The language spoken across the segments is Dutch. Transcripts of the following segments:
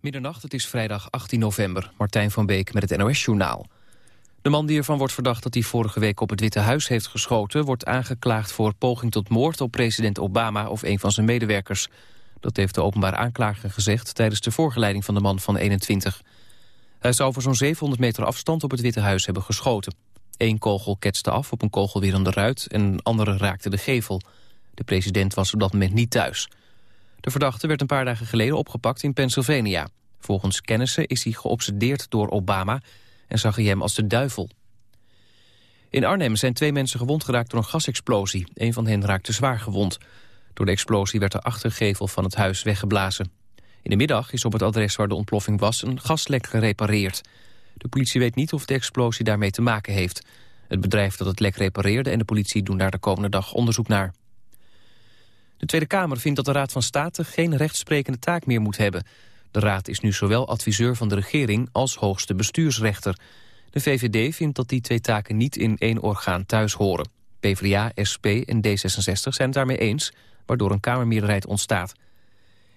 Middernacht, het is vrijdag 18 november. Martijn van Beek met het NOS-journaal. De man die ervan wordt verdacht dat hij vorige week op het Witte Huis heeft geschoten... wordt aangeklaagd voor poging tot moord op president Obama of een van zijn medewerkers. Dat heeft de openbaar aanklager gezegd tijdens de voorgeleiding van de man van 21. Hij zou voor zo'n 700 meter afstand op het Witte Huis hebben geschoten. Eén kogel ketste af op een kogelwerende ruit en een andere raakte de gevel. De president was op dat moment niet thuis. De verdachte werd een paar dagen geleden opgepakt in Pennsylvania. Volgens kennissen is hij geobsedeerd door Obama en zag hij hem als de duivel. In Arnhem zijn twee mensen gewond geraakt door een gasexplosie. Een van hen raakte zwaar gewond. Door de explosie werd de achtergevel van het huis weggeblazen. In de middag is op het adres waar de ontploffing was een gaslek gerepareerd. De politie weet niet of de explosie daarmee te maken heeft. Het bedrijf dat het lek repareerde en de politie doen daar de komende dag onderzoek naar. De Tweede Kamer vindt dat de Raad van State geen rechtssprekende taak meer moet hebben. De Raad is nu zowel adviseur van de regering als hoogste bestuursrechter. De VVD vindt dat die twee taken niet in één orgaan thuis horen. PvdA, SP en D66 zijn het daarmee eens, waardoor een Kamermeerderheid ontstaat.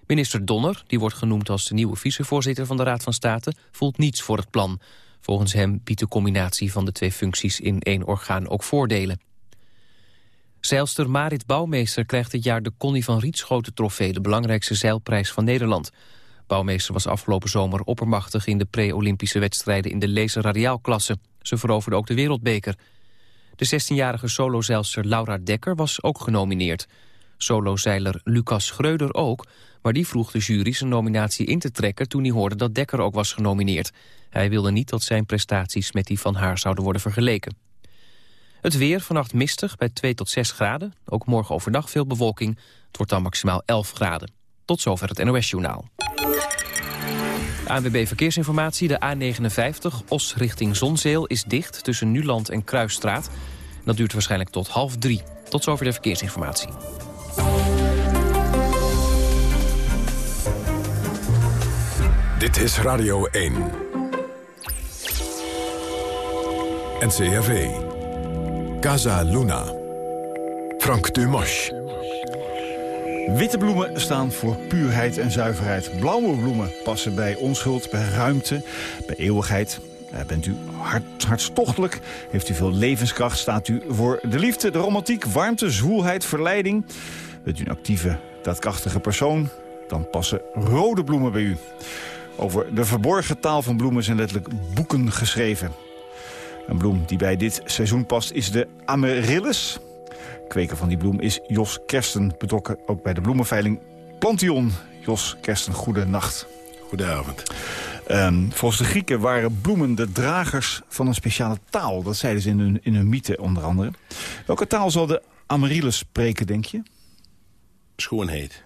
Minister Donner, die wordt genoemd als de nieuwe vicevoorzitter van de Raad van State, voelt niets voor het plan. Volgens hem biedt de combinatie van de twee functies in één orgaan ook voordelen. Zeilster Marit Bouwmeester krijgt dit jaar de Connie van Rietschoten trofee... de belangrijkste zeilprijs van Nederland. Bouwmeester was afgelopen zomer oppermachtig... in de pre-Olympische wedstrijden in de laser-radiaalklasse. Ze veroverde ook de wereldbeker. De 16-jarige solozeilster Laura Dekker was ook genomineerd. Solozeiler Lucas Schreuder ook... maar die vroeg de jury zijn nominatie in te trekken... toen hij hoorde dat Dekker ook was genomineerd. Hij wilde niet dat zijn prestaties met die van haar zouden worden vergeleken. Het weer vannacht mistig bij 2 tot 6 graden. Ook morgen overdag veel bewolking. Het wordt dan maximaal 11 graden. Tot zover het NOS-journaal. ANWB Verkeersinformatie, de A59, Os richting Zonzeel... is dicht tussen Nuland en Kruisstraat. Dat duurt waarschijnlijk tot half drie. Tot zover de verkeersinformatie. Dit is Radio 1. NCRV. Casa Luna. Frank Dumas. Witte bloemen staan voor puurheid en zuiverheid. Blauwe bloemen passen bij onschuld, bij ruimte, bij eeuwigheid. bent u hart, hartstochtelijk, heeft u veel levenskracht... staat u voor de liefde, de romantiek, warmte, zwoelheid, verleiding. Bent u een actieve, daadkrachtige persoon... dan passen rode bloemen bij u. Over de verborgen taal van bloemen zijn letterlijk boeken geschreven. Een bloem die bij dit seizoen past is de amaryllis. Kweker van die bloem is Jos Kersten, betrokken ook bij de bloemenveiling Plantion. Jos Kersten, goede nacht. Goedenavond. Um, volgens de Grieken waren bloemen de dragers van een speciale taal. Dat zeiden ze in hun, in hun mythe onder andere. Welke taal zal de amaryllis spreken, denk je? Schoonheid.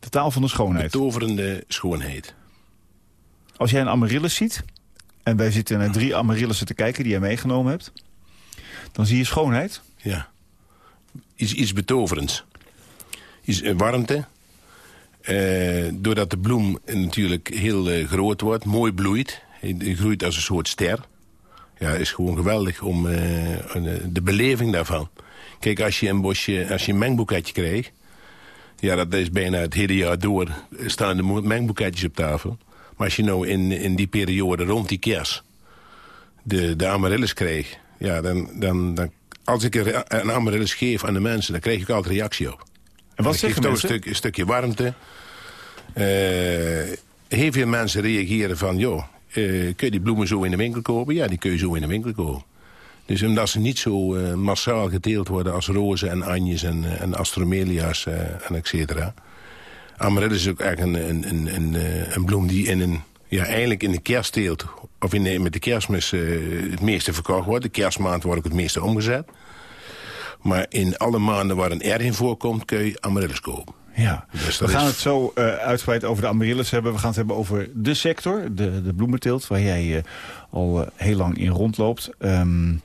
De taal van de schoonheid. Betoverende schoonheid. Als jij een amaryllis ziet, en wij zitten naar drie amaryllissen te kijken die jij meegenomen hebt... dan zie je schoonheid. Ja. Iets, iets betoverends. Iets uh, warmte. Uh, doordat de bloem natuurlijk heel uh, groot wordt, mooi bloeit. Hij groeit als een soort ster. Ja, is gewoon geweldig om de beleving daarvan. Kijk, als je een bosje, als je een mengboeketje krijgt... Ja, dat is bijna het hele jaar door staan de mengboeketjes op tafel. Maar als je nou in, in die periode rond die kerst de, de amaryllis kreeg... Ja, dan, dan, dan, als ik een, een amaryllis geef aan de mensen, dan kreeg ik altijd reactie op. En wat zeggen mensen? Een, stuk, een stukje warmte. Uh, heel veel mensen reageren van, joh, uh, kun je die bloemen zo in de winkel kopen? Ja, die kun je zo in de winkel kopen. Dus omdat ze niet zo uh, massaal geteeld worden als rozen en anjes en, en astromelia's en et cetera Amaryllis is ook eigenlijk een, een, een, een, een bloem die in een, ja, eigenlijk in de kerstteelt... of in de, met de kerstmis uh, het meeste verkocht wordt. De kerstmaand wordt ook het meeste omgezet. Maar in alle maanden waar een R in voorkomt... kun je amaryllis kopen. Ja, dus we gaan het zo uh, uitgebreid over de amaryllis hebben. We gaan het hebben over de sector, de, de bloementeelt... waar jij uh, al heel lang in rondloopt. Um,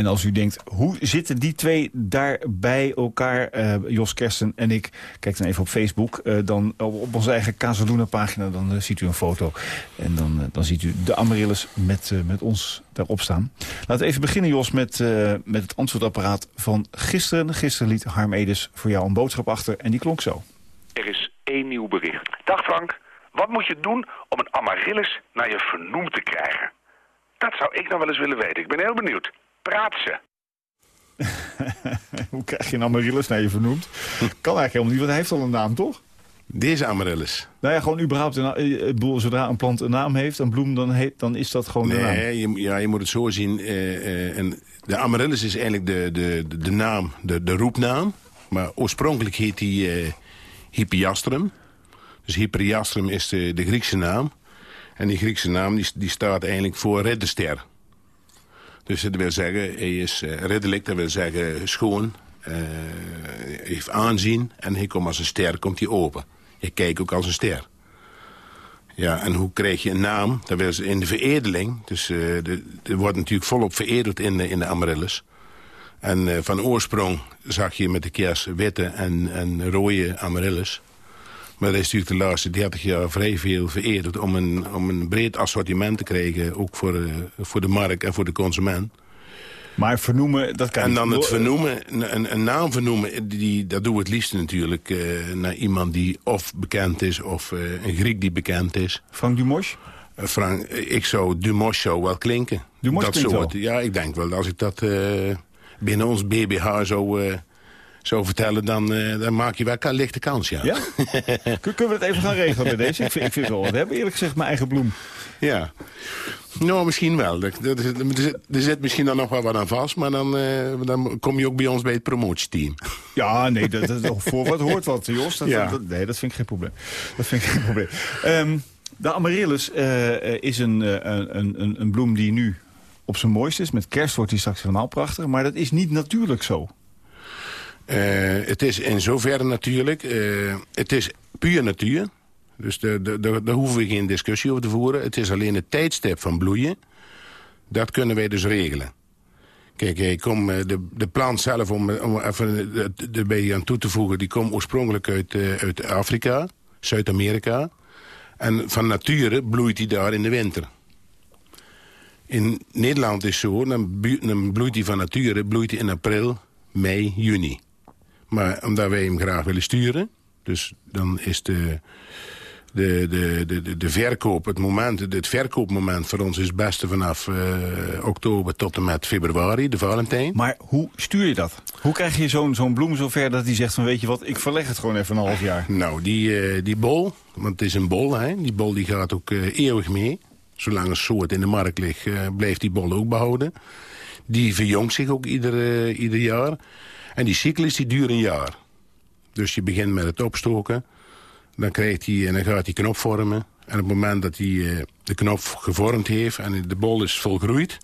en als u denkt, hoe zitten die twee daar bij elkaar, uh, Jos Kersten en ik... kijk dan even op Facebook, uh, dan op onze eigen Casaluna-pagina... dan uh, ziet u een foto en dan, dan ziet u de Amaryllis met, met ons daarop staan. Laten we even beginnen, Jos, met, met het antwoordapparaat van gisteren. Gisteren liet Harm Edis voor jou een boodschap achter en die klonk zo. Er is één nieuw bericht. Dag Frank. Wat moet je doen om een amaryllis naar je vernoemd te krijgen? Dat zou ik nog wel eens willen weten. Ik ben heel benieuwd. Praat ze. Hoe krijg je een amaryllis naar je vernoemd? Kan eigenlijk helemaal niet, want hij heeft al een naam, toch? Deze amaryllis. Nou ja, gewoon überhaupt. Een, eh, bedoel, zodra een plant een naam heeft, een bloem, dan, heet, dan is dat gewoon de naam. Nee, je, ja, je moet het zo zien. eh, eh, en de amaryllis is eigenlijk de, de, de, de naam, de, de roepnaam. Maar oorspronkelijk heet hij eh Hippiastrum. Dus Hyperiastrum is de, de Griekse naam. En die Griekse naam die, die staat eigenlijk voor redderster. Dus dat wil zeggen, hij is eh, ridderlijk, dat wil zeggen schoon, eh, heeft aanzien. En hij komt als een ster, komt hij open. Je kijkt ook als een ster. Ja, en hoe krijg je een naam? Dat wil zeggen in de veredeling. Dus eh, er wordt natuurlijk volop veredeld in de, in de amaryllis. En eh, van oorsprong zag je met de kers witte en, en rode amaryllis. Maar dat is natuurlijk de laatste 30 jaar vrij veel veredeld... om een, om een breed assortiment te krijgen, ook voor, eh, voor de markt en voor de consument. Maar vernoemen, dat kan En dan het Bedoel, vernoemen, een, een naam vernoemen, die, dat doen we het liefst natuurlijk... eh, naar iemand die of bekend is, of eh, een Griek die bekend is. Frank Dumos? Eh, Frank, eh, ik zou Dumos zou wel klinken. Dumos dat klinkt soort. wel. Ja, ik denk wel. Als ik dat eh, binnen ons BBH zou, zou vertellen, dan, eh, dan maak je wel een lichte kans, ja. Ja? Kun- Kunnen we het even gaan regelen bij deze? Ik vind, ik vind het wel wat hebben, eerlijk gezegd, mijn eigen bloem. Ja. Nou, misschien wel. Er, er, zit- er zit- misschien dan nog wel wat aan vast, maar dan, eh, dan kom je ook bij ons bij het promotieteam. Ja, nee, dat, dat, voor wat hoort wat, Jos. Dat, Ja. dat- nee, dat vind ik geen probleem. Dat vind ik geen probleem. Ehm, de amaryllis eh, is een, een, een, een bloem die nu op zijn mooist is. Met kerst wordt die straks helemaal prachtig. Maar dat is niet natuurlijk zo. Eh, het is in zoverre natuurlijk, eh, het is puur natuur. Dus de- de- daar hoeven we geen discussie over te voeren. Het is alleen het tijdstip van bloeien. Dat kunnen wij dus regelen. Kijk, ik kom, eh, de, de plant zelf, om, om even erbij aan toe te voegen... die komt oorspronkelijk uit, eh, uit Afrika, Zuid-Amerika. En van nature bloeit die daar in de winter. In Nederland is zo, dan, bloeit hij van nature bloeit hij in april, mei, juni. Maar omdat wij hem graag willen sturen... dus dan is de, de, de, de, de, verkoop, het, moment, het verkoopmoment voor ons is het beste vanaf eh, oktober tot en met februari, de Valentijn. Maar hoe stuur je dat? Hoe krijg je zo'n zo'n bloem zover dat hij zegt van... weet je wat, ik verleg het gewoon even een half jaar. Nou, die, eh, die bol, want het is een bol, hè, die bol die gaat ook eh, eeuwig mee. Zolang een soort in de markt ligt, blijft die bol ook behouden. Die verjongt zich ook ieder, ieder jaar. En die cyclus die duurt een jaar. Dus je begint met het opstoken. Dan, krijgt hij, en dan gaat hij knop vormen. En op het moment dat hij eh, de knop gevormd heeft... en de bol is volgroeid,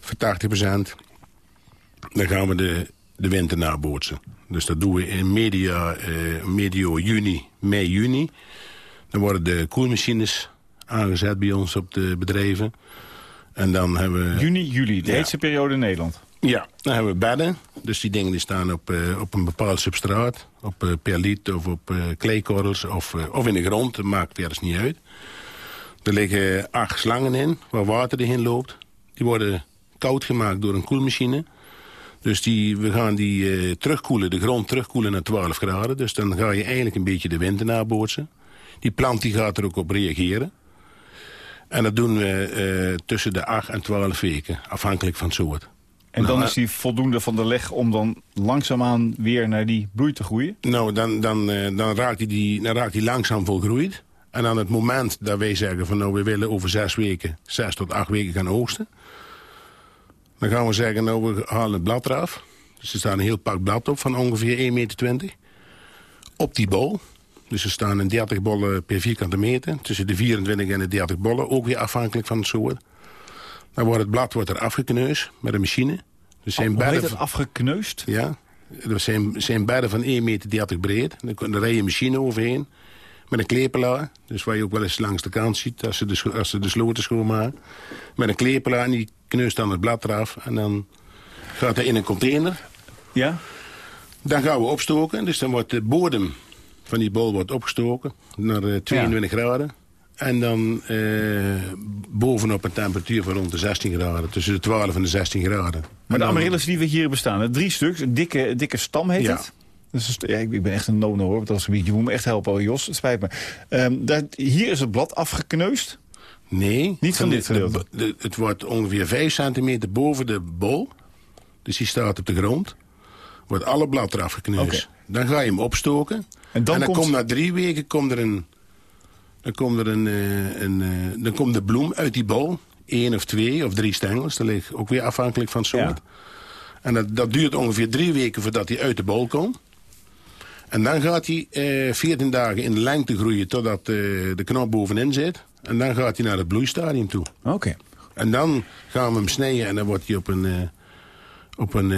voor 80%... dan gaan we de, de winter nabootsen. Dus dat doen we in media, eh, medio juni, mei, juni. Dan worden de koelmachines aangezet bij ons op de bedrijven. En dan hebben we... Juni, juli, de Ja. heetste periode in Nederland. Ja, dan hebben we bedden. Dus die dingen die staan op, eh, op een bepaald substraat. Op eh, perliet of op eh, kleekorrels of, of in de grond. Dat maakt verder niet uit. Er liggen acht slangen in, waar water in loopt. Die worden koud gemaakt door een koelmachine. Dus die, we gaan die terugkoelen, de grond terugkoelen naar 12 graden. Dus dan ga je eigenlijk een beetje de winter nabootsen. Die plant die gaat er ook op reageren. En dat doen we tussen de 8 en 12 weken, afhankelijk van het soort. En dan Nou, is die voldoende van de leg om dan langzaamaan weer naar die bloei te groeien. Nou, dan, dan, eh, dan, raakt hij die, dan raakt hij langzaam volgroeid. En aan het moment dat wij zeggen van nou, we willen over zes weken, zes tot acht weken gaan oogsten. Dan gaan we zeggen, nou, we halen het blad eraf. Dus er staat een heel pak blad op van ongeveer 1,20 meter. Op die bol. Dus er staan een 30 bollen per vierkante meter. Tussen de 24 en de 30 bollen, ook weer afhankelijk van het soort. Dan wordt het blad wordt er afgekneusd met een machine. Dus zijn bedden het? Afgekneusd? ja, er zijn, zijn bedden van 1,30 meter breed. Daar kan- daar rijdt een machine overheen. Met een klepelaar. Dus waar je ook wel eens langs de kant ziet als ze de, als ze de sloten schoonmaken. Met een klepelaar en die kneust dan het blad eraf. En dan gaat hij in een container. Ja? Dan gaan we opstoken. Dus dan wordt de bodem van die bol wordt opgestoken naar eh, 22 graden. En dan eh, bovenop een temperatuur van rond de 16 graden. Tussen de 12 en de 16 graden. Maar En de dan- amaryllis die we hier bestaan, drie stuks, een dikke, dikke stam heet Ja. het. Dus, ja, ik, ben echt een no-no hoor, op dat gebied. Je moet me echt helpen, oh, Jos. Het spijt me. Ehm, daar, hier is het blad afgekneusd. Nee. Niet van dit gedeelte? de- de- het wordt ongeveer 5 centimeter boven de bol. Dus die staat op de grond. Wordt alle blad eraf gekneusd. Dan ga je hem opstoken. En dan komt- komt na drie weken komt er een... Dan komt er een, eh, een eh, dan komt de bloem uit die bol. Eén of twee of drie stengels. Dat ligt ook weer afhankelijk van het soort. Ja. En dat, dat duurt ongeveer drie weken voordat hij uit de bol komt. En dan gaat hij eh 14 dagen in de lengte groeien totdat eh, de knop bovenin zit. En dan gaat hij naar het bloeistadium toe. Oké. En dan gaan we hem snijden en dan wordt hij op een, eh, op een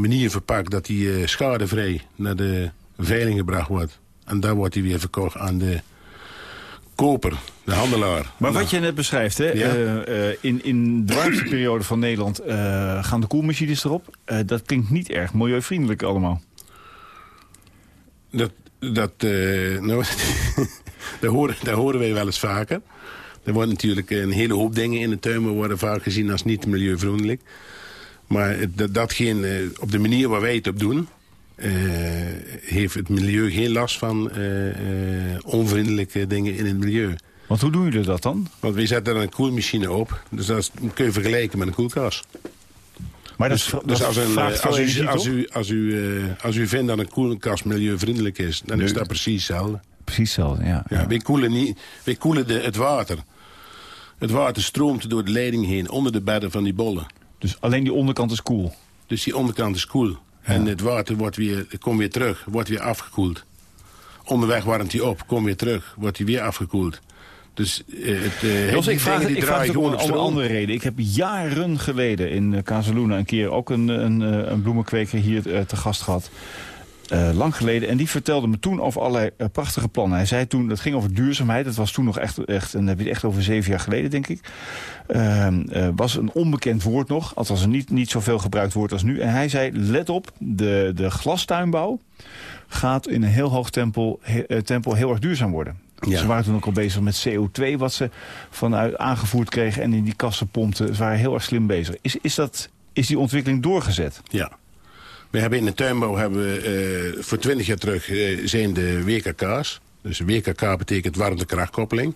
manier verpakt dat hij schadevrij naar de veiling gebracht wordt. En dan wordt hij weer verkocht aan de koper, de handelaar. Maar Nou, wat je net beschrijft, hè, Ja. eh, eh, in, in de warmste periode van Nederland eh, gaan de koelmachines erop. Dat klinkt niet erg milieuvriendelijk allemaal. Dat, dat, nou, daar, horen, daar horen wij wel eens vaker. Er worden natuurlijk een hele hoop dingen in de tuin worden vaak gezien als niet milieuvriendelijk. Maar dat, datgene, op de manier waar wij het op doen... eh, heeft het milieu geen last van eh, eh, onvriendelijke dingen in het milieu. Want hoe doen jullie dat dan? Want wij zetten er een koelmachine op. Dus dat kun je vergelijken met een koelkast. Maar Dus, dat, dus dat als, een, als, u, als, u, als, u, als u vindt dat een koelkast milieuvriendelijk is... dan is dat precies hetzelfde. Precies hetzelfde, ja. Ja, wij koelen, niet, wij koelen de, het water. Het water stroomt door de leiding heen, onder de bedden van die bollen. Dus alleen die onderkant is koel. Dus die onderkant is koel. En het water wordt weer, komt weer terug, wordt weer afgekoeld. Onderweg warmt hij op, komt weer terug, wordt hij weer afgekoeld. Dus eh, het, eh, Jos, die ik vraag, die ik vraag het om gewoon een, andere reden. Ik heb jaren geleden in uh, Casaluna een keer ook een, een, eh, een bloemenkweker hier eh, te gast gehad. Eh, lang geleden. En die vertelde me toen over allerlei eh, prachtige plannen. Hij zei toen, dat ging over duurzaamheid. Dat was toen nog echt, echt en dan heb je het echt over zeven jaar geleden, denk ik. Ehm, eh, was een onbekend woord nog. Althans een niet, niet zoveel gebruikt woord als nu. En hij zei, let op, de, de glastuinbouw gaat in een heel hoog tempo, he- tempo heel erg duurzaam worden. Ja. Ze waren toen ook al bezig met CO2, wat ze vanuit aangevoerd kregen en in die kassen pompten. Ze waren heel erg slim bezig. Is, is, dat, is die ontwikkeling doorgezet? Ja. We hebben in de tuinbouw hebben we, eh, voor twintig jaar terug eh, zijn de WKK's. Dus WKK betekent warmtekrachtkoppeling.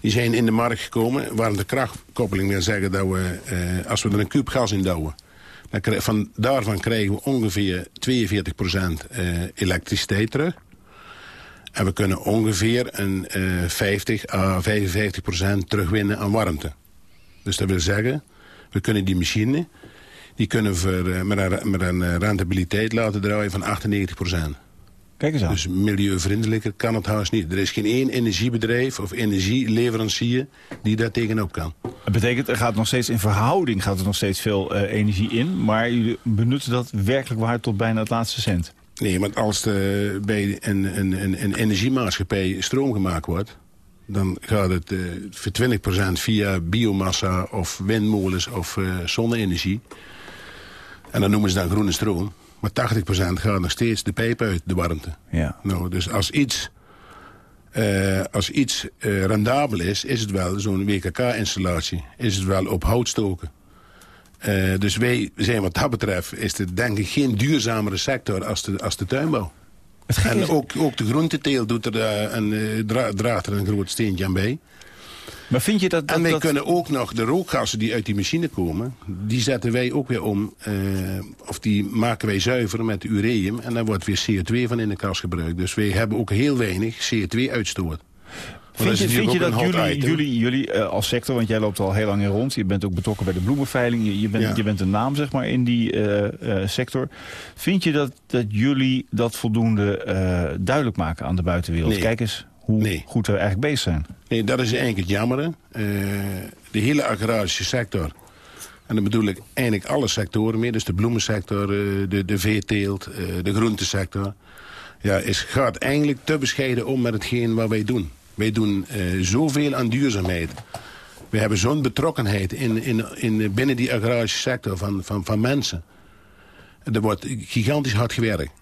Die zijn in de markt gekomen. Warmtekrachtkoppeling wil zeggen dat we, eh, als we er een kuub gas in douwen... Dan van, daarvan krijgen we ongeveer 42% eh, elektriciteit terug. En we kunnen ongeveer een eh 50 à 55% terugwinnen aan warmte. Dus dat wil zeggen, we kunnen die machine... die kunnen we eh, met een, met een eh, rentabiliteit laten draaien van 98%. Kijk eens aan. Dus milieuvriendelijker kan het haast niet. Er is geen één energiebedrijf of energieleverancier die daar tegenop kan. Dat betekent, er gaat nog steeds in verhouding gaat er nog steeds veel eh, energie in. Maar jullie benutten dat werkelijk waar tot bijna het laatste cent. Nee, want als er bij een, een, een, een energiemaatschappij stroom gemaakt wordt... dan gaat het voor 20% via biomassa of windmolens of eh, zonne-energie. En dan noemen ze dan groene stroom. Maar 80% gaat nog steeds de pijp uit, de warmte. Ja. Nou, dus als iets, eh, als iets eh, rendabel is, is het wel zo'n WKK-installatie. Is het wel op hout stoken. Eh, dus wij zijn wat dat betreft, is het denk ik geen duurzamere sector als de, als de tuinbouw. En ook, ook de groenteteelt doet er een, dra- draagt er een groot steentje aan bij. Maar vind je dat... dat, En wij dat- kunnen ook nog de rookgassen die uit die machine komen... die zetten wij ook weer om, eh, of die maken wij zuiver met ureum... en daar wordt weer CO2 van in de kas gebruikt. Dus wij hebben ook heel weinig CO2-uitstoot. Vind je, vind je dat jullie, jullie jullie, eh, als sector, want jij loopt al heel lang in rond... je bent ook betrokken bij de bloemenveiling... je, je, bent, Ja. je bent een naam zeg maar, in die eh, sector. Vind je dat, dat jullie dat voldoende duidelijk maken aan de buitenwereld? Nee. Kijk eens hoe Nee. goed we eigenlijk bezig zijn. Nee, dat is eigenlijk het jammere. Eh, de hele agrarische sector... en dan bedoel ik eigenlijk alle sectoren meer... dus de bloemensector, eh, de, de veeteelt, eh, de groentesector... Ja, is, gaat eigenlijk te bescheiden om met hetgeen wat wij doen. Wij doen zoveel aan duurzaamheid. We hebben zo'n betrokkenheid in, in, in, binnen die agrarische sector van, van, van mensen. Er wordt gigantisch hard gewerkt.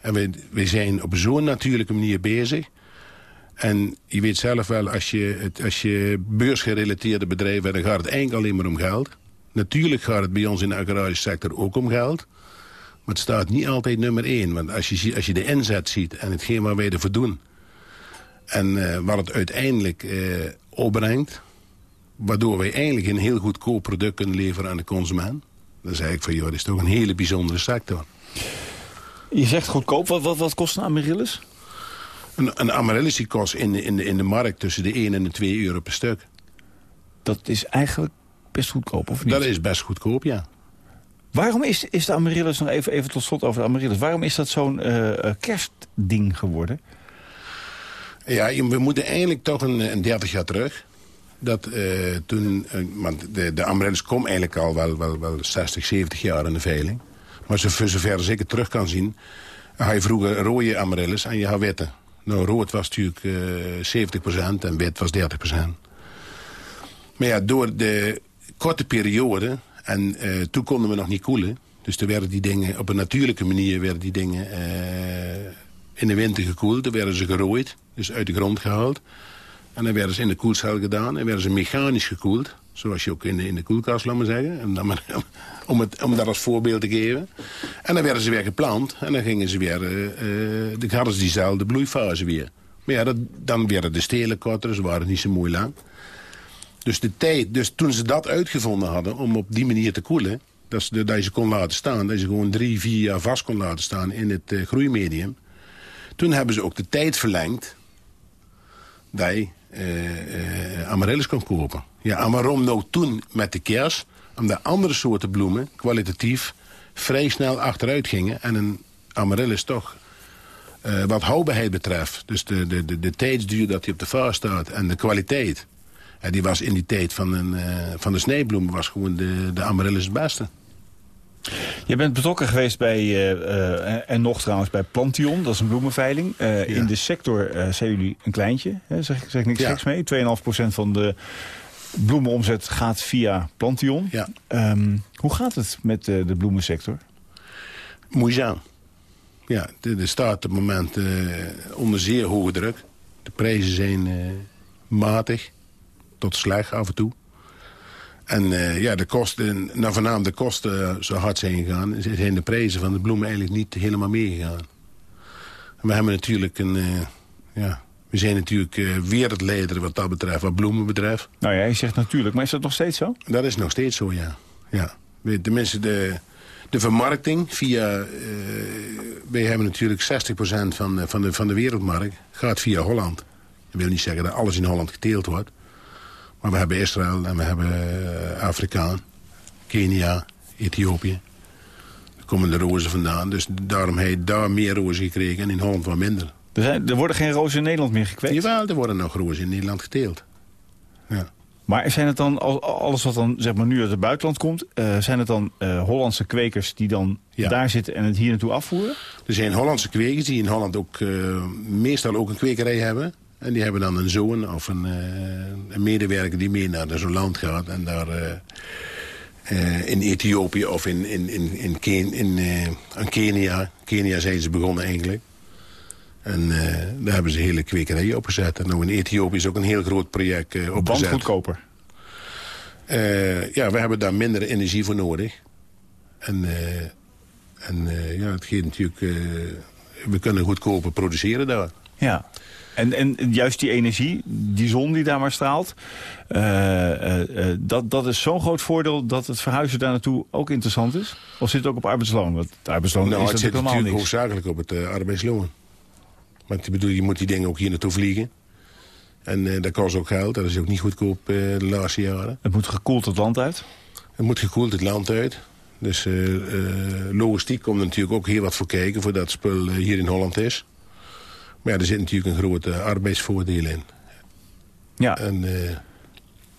En wij, wij zijn op zo'n natuurlijke manier bezig... En je weet zelf wel, als je, het, als je beursgerelateerde bedrijven dan gaat het eigenlijk alleen maar om geld. Natuurlijk gaat het bij ons in de agrarische sector ook om geld. Maar het staat niet altijd nummer één. Want als je, als je de inzet ziet en hetgeen waar wij ervoor doen... en eh, wat het uiteindelijk eh, opbrengt... waardoor wij eigenlijk een heel goedkoop product kunnen leveren aan de consument... dan zeg ik van, joh, dat is toch een hele bijzondere sector. Je zegt goedkoop. Wat, wat, wat kost een amaryllis? Een, een amaryllis die kost in de, in, de, in de markt tussen de 1 en de 2 euro per stuk. Dat is eigenlijk best goedkoop, of niet? Dat is best goedkoop, ja. Waarom is, is de amaryllis, nog even, even tot slot over de amaryllis... waarom is dat zo'n eh, eh, kerstding geworden? Ja, we moeten eigenlijk toch een, een 30 jaar terug. Dat eh, toen, want de, de Amaryllis komt eigenlijk al wel, wel, wel 60, 70 jaar in de veiling. Maar zo, voor zover als ik het terug kan zien... had je vroeger rode Amaryllis en je had witte. Nou, rood was natuurlijk eh 70% en wit was 30%. Maar ja, door de korte periode... en eh, toen konden we nog niet koelen... dus toen werden die dingen op een natuurlijke manier... werden die dingen eh, in de winter gekoeld. Dan werden ze gerooid, dus uit de grond gehaald. En dan werden ze in de koelcel gedaan en werden ze mechanisch gekoeld. Zoals je ook in de, de koelkast, laat maar zeggen. En dan maar, om, het, om dat als voorbeeld te geven. En dan werden ze weer geplant. En dan gingen ze weer, eh, eh, dan hadden ze diezelfde bloeifase weer. Maar ja, dat, dan werden de stelen korter, ze waren niet zo mooi lang. Dus, de tijd, dus toen ze dat uitgevonden hadden om op die manier te koelen... Dat, ze, dat je ze kon laten staan, dat je ze gewoon drie, vier jaar vast kon laten staan in het eh, groeimedium... toen hebben ze ook de tijd verlengd dat je eh, amaryllis kon kopen. Ja, en waarom nou toen met de kers? Omdat andere soorten bloemen kwalitatief vrij snel achteruit gingen... en een amaryllis toch eh, wat houdbaarheid betreft... dus de, de, de, de tijdsduur dat hij op de vaas staat en de kwaliteit... Ja, die was in die tijd van, een, eh, van de sneeuwbloem was gewoon de, de amaryllis het beste. Je bent betrokken geweest bij, eh, en nog trouwens bij Plantion, dat is een bloemenveiling. In de sector zijn jullie een kleintje, hè? Zeg, zeg ik niks Ja. geks mee. 2,5% van de bloemenomzet gaat via Plantion. Ja. Ehm, hoe gaat het met eh, de bloemensector? Moeizaam. Ja, de, de staat op het moment eh, onder zeer hoge druk. De prijzen zijn eh, matig tot slecht af en toe. En ja, de kosten, nou voornamelijk de kosten zo hard zijn gegaan... zijn de prijzen van de bloemen eigenlijk niet helemaal meegegaan. We hebben natuurlijk een... ja, we zijn natuurlijk eh, wereldleider wat dat betreft, wat bloemen betreft. Nou ja, je zegt natuurlijk, maar is dat nog steeds zo? Dat is nog steeds zo, ja. ja. Tenminste, de, de vermarkting via... eh wij hebben natuurlijk 60% van, de- van, de, van de wereldmarkt gaat via Holland. Dat wil niet zeggen dat alles in Holland geteeld wordt. Maar we hebben Israël en we hebben eh, Afrikaan, Kenia, Ethiopië. Daar komen de rozen vandaan. Dus daarom heeft daar meer rozen gekregen en in Holland wat minder. Er, zijn, er worden geen rozen in Nederland meer gekweekt. Jawel, er worden nog rozen in Nederland geteeld. Ja. Maar zijn het dan, al- alles wat dan zeg maar, nu uit het buitenland komt... eh, zijn het dan eh, Hollandse kwekers die dan Ja. daar zitten en het hier naartoe afvoeren? Er zijn Hollandse kwekers die in Holland ook eh, meestal ook een kwekerij hebben. En die hebben dan een zoon of een, een medewerker die mee naar zo'n land gaat. En daar in Ethiopië of in, in, in, in, Ken- in, in Kenia. Kenia zijn ze begonnen eigenlijk. En eh, daar hebben ze hele kwekerijen opgezet. En nou in Ethiopië is ook een heel groot project Want opgezet. goedkoper. Eh, ja, we hebben daar minder energie voor nodig. En, en ja, het geeft natuurlijk... we kunnen goedkoper produceren daar. Ja. En, en juist die energie, die zon die daar maar straalt... dat, dat is zo'n groot voordeel dat het verhuizen daar naartoe ook interessant is? Of zit het ook op arbeidsloon? Want het arbeidsloon nou, is het zit natuurlijk niks. hoofdzakelijk op het arbeidsloon. Want ik bedoel, je moet die dingen ook hier naartoe vliegen. En eh, dat kost ook geld. Dat is ook niet goedkoop eh, de laatste jaren. Het moet gekoeld het land uit. Het moet gekoeld het land uit. Dus eh, logistiek komt er natuurlijk ook heel wat voor kijken... voordat het spul hier in Holland is. Maar ja, er zit natuurlijk een groot eh, arbeidsvoordeel in. Ja. En,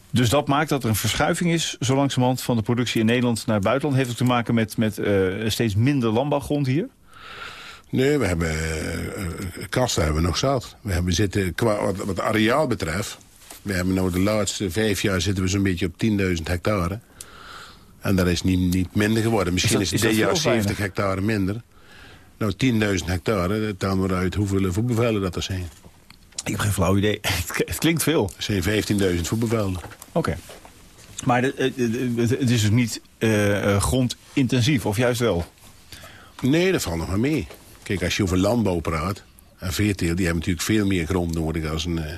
Dus dat maakt dat er een verschuiving is, zo langzamerhand, van de productie in Nederland naar het buitenland. Heeft het te maken met, met steeds minder landbouwgrond hier? Nee, we hebben eh, eh, kasten hebben we nog zat. We hebben zitten, qua, wat, wat areaal betreft... we hebben nou de laatste vijf jaar zitten we zo'n beetje op 10.000 hectare. En dat is niet, niet minder geworden. Misschien Is dat- dit jaar veel of 70 hectare minder. Nou, 10.000 hectare, dat tellen we uit hoeveel voetbevelden dat er zijn. Ik heb geen flauw idee. het klinkt veel. Er zijn 15.000 voetbevelden. Oké. Maar eh, het is dus niet grondintensief, of juist wel? Nee, dat valt nog maar mee. Kijk, als je over landbouw praat... en veeteelt, die hebben natuurlijk veel meer grond nodig als een... eh,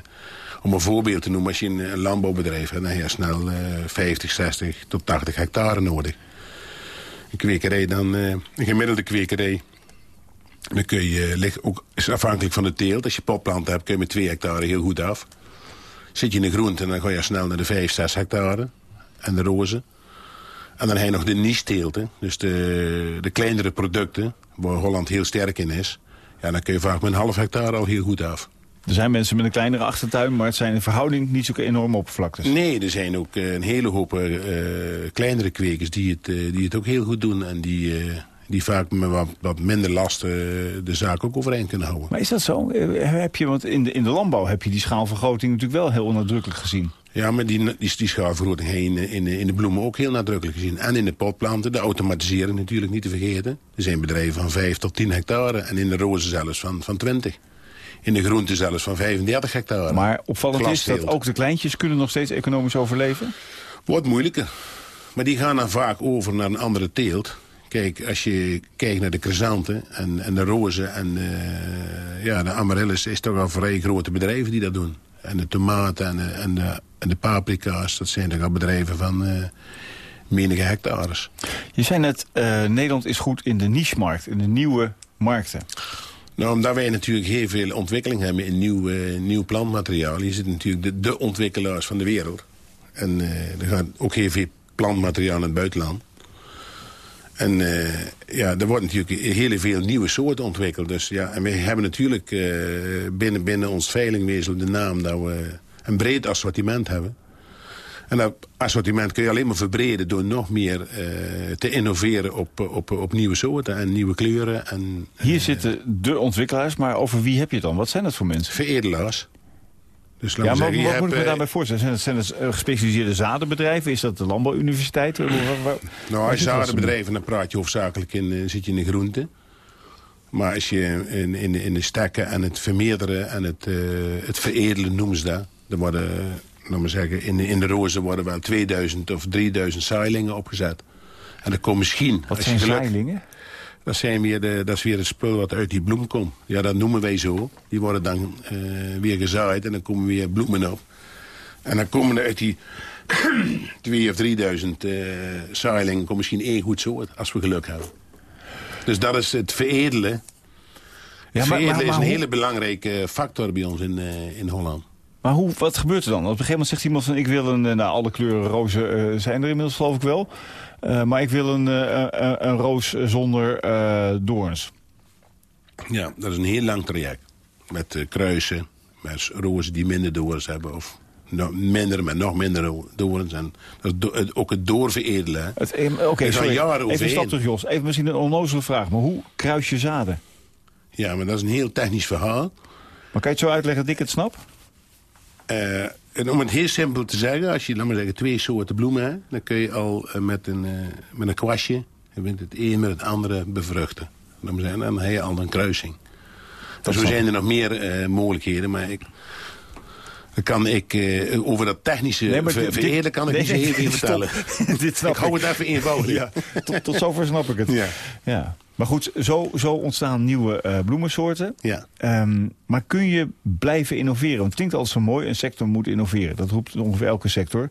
om een voorbeeld te noemen, als je een, landbouwbedrijf hebt... dan heb je snel eh 50, 60 tot 80 hectare nodig. Een kwekerij dan, eh, een gemiddelde kwekerij... dan kun je, ook, is afhankelijk van de teelt. Als je popplanten hebt, kun je met 2 hectare heel goed af. Zit je in de groente, dan ga je snel naar de 5, 6 hectare. En de rozen. En dan heb je nog de niche-teelten. Dus de, de kleinere producten, waar Holland heel sterk in is. Ja, dan kun je vaak met een half hectare al heel goed af. Er zijn mensen met een kleinere achtertuin, maar het zijn in verhouding niet zulke enorme oppervlaktes. Nee, er zijn ook eh, een hele hoop eh, kleinere kwekers die het, die het ook heel goed doen. En die, die vaak met wat, wat minder last eh, de zaak ook overeind kunnen houden. Maar is dat zo? Eh, Heb je, want in de, in de landbouw heb je die schaalvergroting natuurlijk wel heel nadrukkelijk gezien. Ja, maar die, die, die schaalvergroting in, de- in, de- in de bloemen ook heel nadrukkelijk gezien. En in de potplanten, de automatiseren natuurlijk niet te vergeten. Er zijn bedrijven van 5 tot 10 hectare. En in de rozen zelfs van, van 20. In de groenten zelfs van 35 hectare. Maar opvallend is dat ook de kleintjes kunnen nog steeds economisch overleven. Wordt moeilijker. Maar die gaan dan vaak over naar een andere teelt. Kijk, als je kijkt naar de chrysanten en, en de rozen en eh, ja, de amaryllis... is toch al vrij grote bedrijven die dat doen. En de tomaten en de, en de, en de paprika's, dat zijn toch al bedrijven van eh menige hectares. Je zei net, eh, Nederland is goed in de niche-markt, in de nieuwe markten. Nou, omdat wij natuurlijk heel veel ontwikkeling hebben in nieuw, nieuw plantmateriaal. Je zit natuurlijk de, de ontwikkelaars van de wereld. En eh, er gaat ook heel veel plantmateriaal in het buitenland. En eh, ja, er wordt natuurlijk heel veel nieuwe soorten ontwikkeld. Dus ja, en wij hebben natuurlijk eh, binnen, binnen ons veilingwezen de naam dat we een breed assortiment hebben. En dat assortiment kun je alleen maar verbreden door nog meer eh, te innoveren op, op, op nieuwe soorten en nieuwe kleuren. En, Hier zitten de ontwikkelaars, maar over wie heb je het dan? Wat zijn dat voor mensen? veredelaars. Dus Ja, maar zeggen, wat moet ik me hebt, daarbij voorstellen? Zijn het, zijn het eh, gespecialiseerde zadenbedrijven? Is dat de landbouwuniversiteit? Eh, nou, als zadenbedrijven, dan praat je hoofdzakelijk in, eh, zit je in de groente. Maar als je in, in, in de stekken en het vermeerderen en het, eh, het veredelen noemen ze dat. Er worden, eh, laat maar zeggen, in de, in de rozen worden wel 2000 of 3000 zaailingen opgezet. En er komt misschien, Wat zijn geluk, zaailingen? Dat, zijn weer de, dat is weer het spul wat uit die bloem komt. Ja, dat noemen wij zo. Die worden dan eh, weer gezaaid en dan komen weer bloemen op. En dan komen er uit die 2 of 3000 eh zaailingen komt misschien één goed soort, als we geluk hebben. Dus dat is het veredelen. Het Ja, maar- veredelen maar- is een hele belangrijke factor bij ons in, eh, in Holland. Maar hoe, wat gebeurt er dan? Op een gegeven moment zegt iemand van... ik wil een, eh, nou alle kleuren rozen eh, zijn er inmiddels geloof ik wel. Eh, maar ik wil een, een roos zonder doorns. Ja, dat is een heel lang traject. Met kruisen, met rozen die minder doorns hebben. Of nog minder, met nog minder doorns. En dat is do- het- ook het doorveredelen. Het, Oké, jaren Even een stap terug Jos. Even misschien een onnozele vraag. Maar hoe kruis je zaden? Ja, maar dat is een heel technisch verhaal. Maar kan je het zo uitleggen dat ik het snap? Eh, en om het heel simpel te zeggen, als je laat maar zeggen, twee soorten bloemen hebt... dan kun je al eh, met, een, eh, met een kwastje je bent het een met het andere bevruchten. Laat maar zeggen, dan heb je al een kruising. Dat zo zijn er nog meer mogelijkheden, maar ik... Kan ik over dat technische Nee, ver- kan ik nee, niet zo heel veel vertellen. Dit ik hou het even eenvoudig. Ja, tot, tot zover snap ik het. Ja. Ja. Maar goed, zo, zo ontstaan nieuwe eh, bloemensoorten. Ja. Ehm, maar kun je blijven innoveren? Want het klinkt altijd zo mooi, een sector moet innoveren. Dat roept ongeveer elke sector.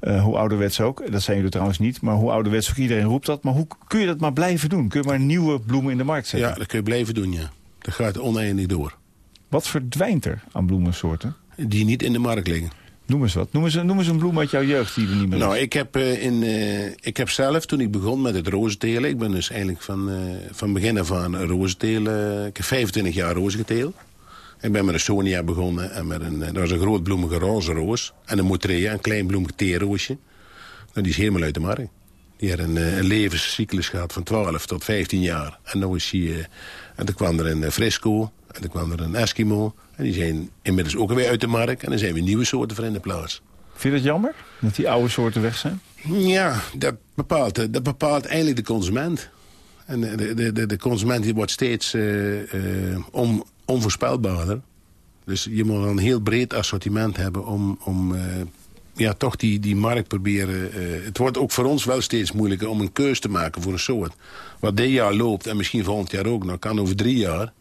Eh, hoe ouderwets ook. Dat zijn jullie trouwens niet. Maar hoe ouderwets ook, iedereen roept dat. Maar hoe kun je dat maar blijven doen? Kun je maar nieuwe bloemen in de markt zetten? ja, dat kun je blijven doen, ja. Dat gaat oneindig door. Wat verdwijnt er aan bloemensoorten? Die niet in de markt liggen. Noem eens wat. Noem eens, noem eens een bloem uit jouw jeugd die er niet meer is. Nou, ik heb, eh, in, eh, ik heb zelf, toen ik begon met het rozentelen... ik ben dus eigenlijk van, eh, van begin af aan ik heb 25 jaar rozen geteeld. Ik ben met een Sonia begonnen en met een, dat was een grootbloemige roze roos. En een Moutrea, een klein bloemig theeroosje. Nou, die is helemaal uit de markt. Die had een, een levenscyclus gehad van 12 tot 15 jaar. En, nou is eh, en toen kwam er een Frisco en toen kwam er een Eskimo. En die zijn inmiddels ook weer uit de markt. En dan zijn weer nieuwe soorten voor in de plaats. Vind je dat jammer? Dat die oude soorten weg zijn? Ja, dat bepaalt, dat bepaalt eigenlijk de consument. En de, de, de, de consument die wordt steeds eh, eh, on, onvoorspelbaarder. Dus je moet een heel breed assortiment hebben om, om, eh, ja, toch die, die markt proberen... het wordt ook voor ons wel steeds moeilijker om een keus te maken voor een soort. Wat dit jaar loopt, en misschien volgend jaar ook nog... kan over drie jaar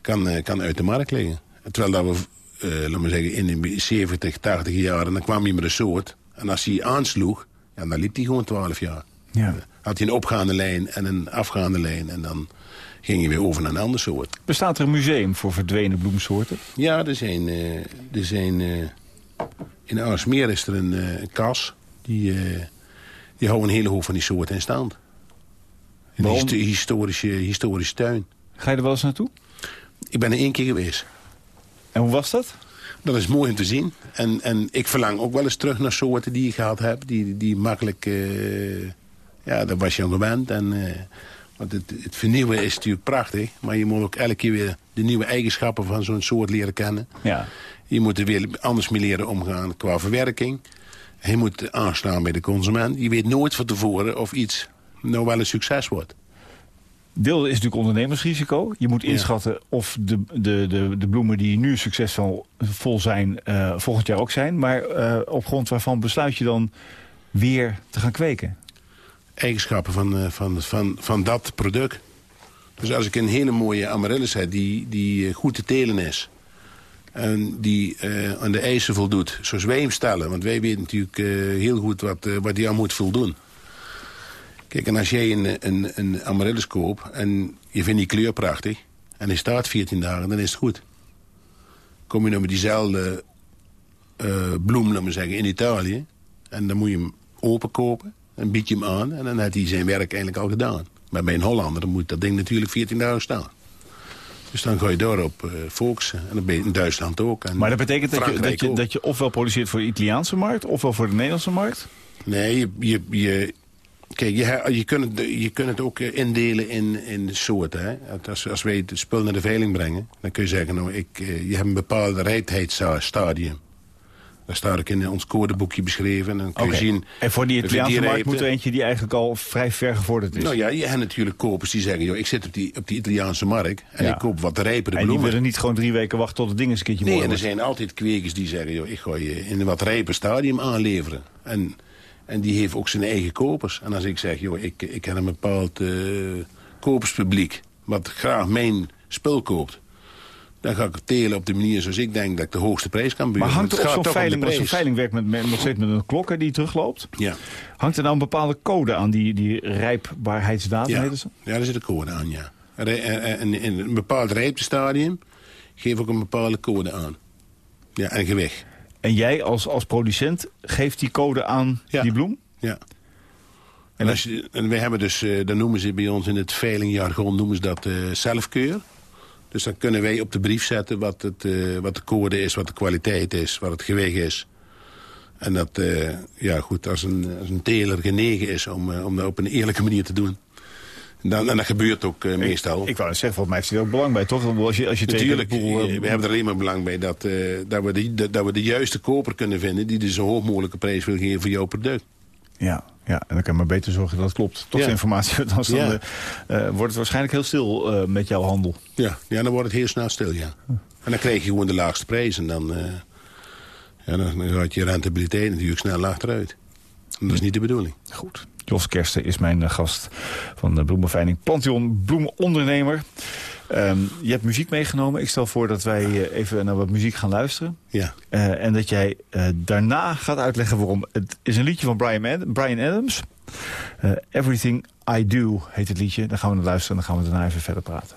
kan, eh, kan uit de markt liggen. Terwijl dat we, eh laat maar zeggen, in de 70, 80 jaren... dan kwam je met een soort. En als hij aansloeg, ja, dan liep hij gewoon 12 jaar. Ja. Had hij een opgaande lijn en een afgaande lijn... en dan ging je weer over naar een ander soort. Bestaat er een museum voor verdwenen bloemsoorten? Ja, er zijn... eh, er zijn in Aarsmeer is er een kas. Die, die houden een hele hoop van die soorten in stand. Een Waarom? historische, historische tuin. Ga je er wel eens naartoe? Ik ben er één keer geweest. En hoe was dat? Dat is mooi om te zien. En, en ik verlang ook wel eens terug naar soorten die ik gehad heb. Die, die makkelijk... eh, ja, daar was je aan gewend. En, eh, want het, het vernieuwen is natuurlijk prachtig. Maar je moet ook elke keer weer de nieuwe eigenschappen van zo'n soort leren kennen. Ja. Je moet er weer anders mee leren omgaan qua verwerking. Je moet aanslaan bij de consument. Je weet nooit van tevoren of iets nou wel een succes wordt. Deel is natuurlijk ondernemersrisico. Je moet inschatten of de, de, de, de bloemen die nu succesvol vol zijn... eh, volgend jaar ook zijn. Maar eh, op grond waarvan besluit je dan weer te gaan kweken? Eigenschappen van, eh, van, van, van dat product. Dus als ik een hele mooie amaryllis heb die, die goed te telen is... en die aan de eisen voldoet, zoals wij hem stellen... want wij weten natuurlijk heel goed wat, wat die aan moet voldoen... Kijk, en als jij een, een, een amaryllis koopt en je vindt die kleur prachtig... en hij staat 14 dagen, dan is het goed. Kom je nou met diezelfde eh, bloem, laat maar zeggen, in Italië... en dan moet je hem open kopen en bied je hem aan... en dan heeft hij zijn werk eigenlijk al gedaan. Maar bij een Hollander dan moet dat ding natuurlijk 14 dagen staan. Dus dan ga je daarop eh focussen. En dat ben je in Duitsland ook. En Maar dat betekent dat je, dat, je, dat je ofwel produceert voor de Italiaanse markt... ofwel voor de Nederlandse markt? Nee, je, je, je, kijk, je, je, kunt het, je kunt het ook eh, indelen in, in soorten. Hè? Als, als wij het spul naar de veiling brengen, dan kun je zeggen... Nou, ik, eh, je hebt een bepaald rijpheidsstadium. Daar staat ook in ons codeboekje beschreven. En dan kun je zien... En voor die je Italiaanse markt moet er eentje die eigenlijk al vrij ver gevorderd is. Nou ja, je hebt natuurlijk kopers die zeggen... Joh, ik zit op die, op die Italiaanse markt en Ja. ik koop wat rijpere en die bloemen. willen niet gewoon drie weken wachten tot het ding eens een keertje Nee, mooi en er zijn altijd kwekers die zeggen... Joh, ik ga je in een wat rijper stadium aanleveren. En, en die heeft ook zijn eigen kopers. En als ik zeg, joh, ik, ik heb een bepaald eh, koperspubliek... wat graag mijn spul koopt... dan ga ik het telen op de manier zoals ik denk dat ik de hoogste prijs kan bieden. Maar hangt er op zo'n veiling, zo'n veiling werkt met, met, nog steeds met een klok hè, die terugloopt? Ja, Hangt er nou een bepaalde code aan, die, die rijpbaarheidsdatum ja. ja, daar zit een code aan, ja. En, en, en in een bepaald rijpstadium geef ik een bepaalde code aan. Ja, en gewicht. En jij als, als producent geeft die code aan Ja. die bloem? Ja. En, als je, en wij hebben dus, eh, dan noemen ze bij ons in het veilingjargon noemen ze dat eh, zelfkeur. Dus dan kunnen wij op de brief zetten wat, het, eh, wat de code is, wat de kwaliteit is, wat het gewicht is. En dat, ja goed, als een, als een teler genegen is om, om dat op een eerlijke manier te doen. Dan, en dat gebeurt ook eh, meestal. Ik wou net zeggen, volgens mij heeft hij er ook belang bij, toch? Want Als je, als je Natuurlijk, boel, eh, eh, we hebben er alleen maar belang bij dat, dat, we de, dat we de juiste koper kunnen vinden... die de zo hoog mogelijke prijs wil geven voor jouw product. Ja, ja, en dan kan je maar beter zorgen dat het klopt. Toch Ja. de informatie, dan Ja. wordt het waarschijnlijk heel stil met jouw handel. Ja, ja, dan wordt het heel snel stil, ja. En dan krijg je gewoon de laagste prijs. En dan, ja, dan, dan gaat je rentabiliteit natuurlijk snel achteruit. Dat is niet de bedoeling. Goed. Jos Kersten is mijn eh, gast van de bloemenveiling Plantion Bloemenondernemer. Ehm, je hebt muziek meegenomen. Ik stel voor dat wij eh, even naar wat muziek gaan luisteren. Ja, Eh, en dat jij daarna gaat uitleggen waarom. Het is een liedje van Brian, Ad- Brian Adams. Everything I Do heet het liedje. Dan gaan we naar luisteren en dan gaan we daarna even verder praten.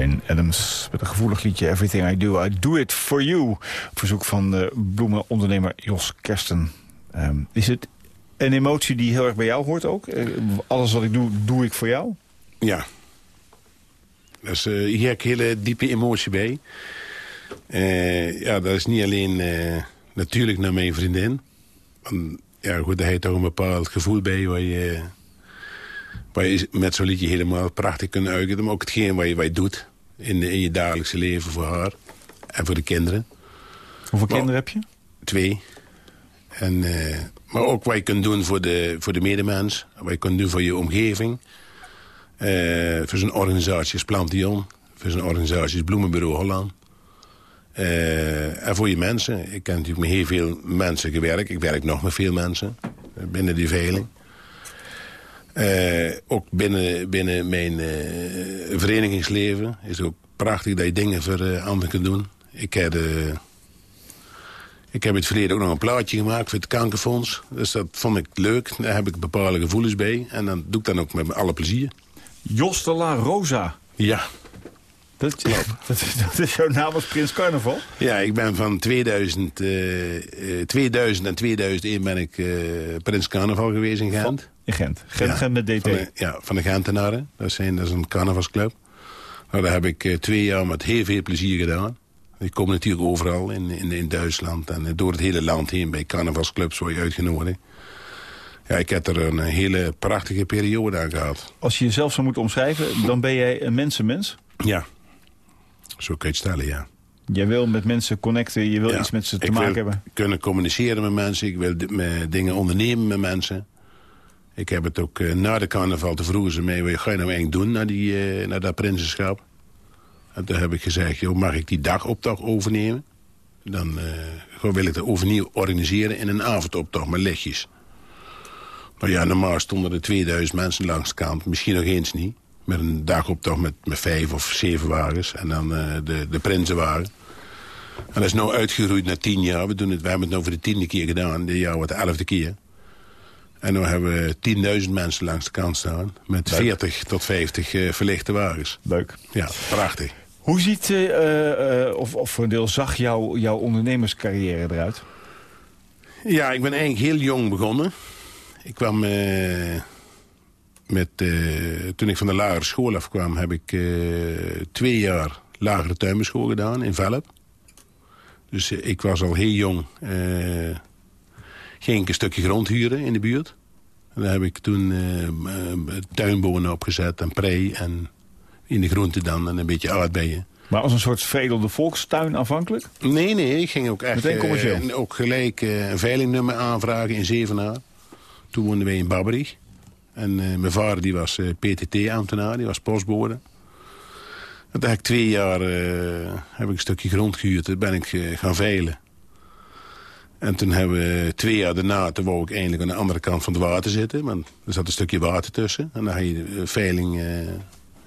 Brian Adams met een gevoelig liedje Everything I Do, I Do It For You. Verzoek van de bloemenondernemer Jos Kersten. Ehm, is het een emotie die heel erg bij jou hoort ook? Eh, alles wat ik doe, doe ik voor jou? Ja. Dus, eh, hier heb ik hele diepe emotie bij. Eh, ja, dat is niet alleen natuurlijk naar mijn vriendin. Want, ja, goed, daar heeft toch een bepaald gevoel bij... waar je, waar je met zo'n liedje helemaal prachtig kunt uiten. Maar ook hetgeen wat je, wat je doet in, in je dagelijkse leven voor haar. En voor de kinderen. Hoeveel Maar- kinderen heb je? Twee. En, eh, maar ook wat je kunt doen voor de, voor de medemens. Wat je kunt doen voor je omgeving. Eh, voor zo'n organisatie als Plantion. Voor zo'n organisatie Bloemenbureau Holland. Eh, en voor je mensen. Ik heb natuurlijk met heel veel mensen gewerkt. Ik werk nog met veel mensen. Binnen die veiling. Eh, ook binnen, binnen mijn eh, verenigingsleven is het ook prachtig dat je dingen voor eh, anderen kunt doen. Ik heb, ik heb in het verleden ook nog een plaatje gemaakt voor het kankerfonds. Dus dat vond ik leuk. Daar heb ik bepaalde gevoelens bij. En dat doe ik dan ook met alle plezier. Jos de la Rosa. Ja. Dat, dat, is, dat is jouw naam als Prins Carnaval? Ja, ik ben van 2000, eh, eh, 2000 en 2001 ben ik Prins Carnaval geweest in Gent. In Gent. Gent, Ja, Gent met DT. Van de, ja, van de Gentenaren. Dat, zijn, dat is een carnavalsclub. Nou, daar heb ik eh, twee jaar met heel veel plezier gedaan. Ik kom natuurlijk overal in, in, in Duitsland en eh, door het hele land heen bij carnavalsclubs word je uitgenodigd. Ja, ik heb er een hele prachtige periode aan gehad. Als je jezelf zou moeten omschrijven, dan ben jij een mensenmens. Ja, zo kun je het stellen, ja. Jij wil met mensen connecten, je wil Ja, iets met ze te maken hebben. kunnen communiceren met mensen. Ik wil dingen ondernemen met mensen. Ik heb het ook eh, na de carnaval te vroegen ze wat ga je nou eigenlijk doen naar, die, eh, naar dat prinsenschap? En toen heb ik gezegd, joh, mag ik die dagoptocht overnemen? Dan gewoon wil ik het overnieuw organiseren in een avondoptocht met lichtjes. Nou ja, normaal stonden er 2000 mensen langs de kant. Misschien nog eens niet. Met een dagoptocht met, met vijf of zeven wagens. En dan eh, de, de prinsenwagen. En dat is nu uitgegroeid naar tien jaar. We, doen het, we hebben het nu voor de tiende keer gedaan. Dit jaar wordt de elfde keer. En nu hebben we 10.000 mensen langs de kant staan. Met Leuk. 40 tot 50 eh, verlichte wagens. Leuk. Ja, prachtig. Hoe ziet, eh, of, of voor een deel zag jouw jouw ondernemerscarrière eruit? Ja, ik ben eigenlijk heel jong begonnen. Ik kwam met... toen ik van de lagere school afkwam... heb ik twee jaar lagere tuinbeschool gedaan in Velp. Dus ik was al heel jong... ging ik een stukje grond huren in de buurt. En daar heb ik toen eh, eh, tuinbonen opgezet en prei... en in de groente dan en een beetje aardbeien. Maar als een soort veredelde volkstuin aanvankelijk? Nee, nee, ik ging ook echt Meteen commercieel? eh, ook gelijk een veilingnummer aanvragen in Zevenaar. Toen woonden wij in Babberich. En mijn vader die was PTT-ambtenaar, die was postbode. Toen heb ik twee jaar heb ik een stukje grond gehuurd. Toen ben ik gaan veilen. En toen hebben we twee jaar daarna, toen wou ik eindelijk aan de andere kant van het water zitten. Want er zat een stukje water tussen. En dan had je eh, veiling, eh,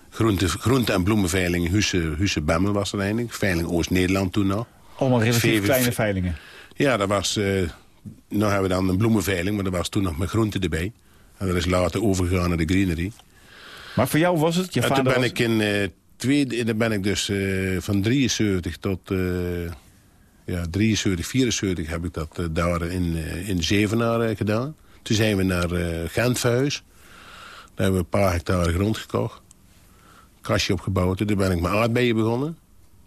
groente, groente- en bloemenveiling Husse, Husse Bemmel was er eigenlijk. Veiling Oost-Nederland toen nog. Allemaal relatief kleine veilingen. Ja, dat was... eh nou hebben we dan een bloemenveiling, maar dat was toen nog met groente erbij. En dat is later overgegaan naar de greenery. Maar voor jou was het, je en vader toen ben was- ik in eh tweede, dan ben ik dus eh, van 73 tot eh, ja, 73, 74 heb ik dat eh, daar in, eh, in Zevenaar eh, gedaan. Toen zijn we naar Gent verhuisd. Daar hebben we een paar hectare grond gekocht. Kastje opgebouwd. Toen ben ik met aardbeien begonnen.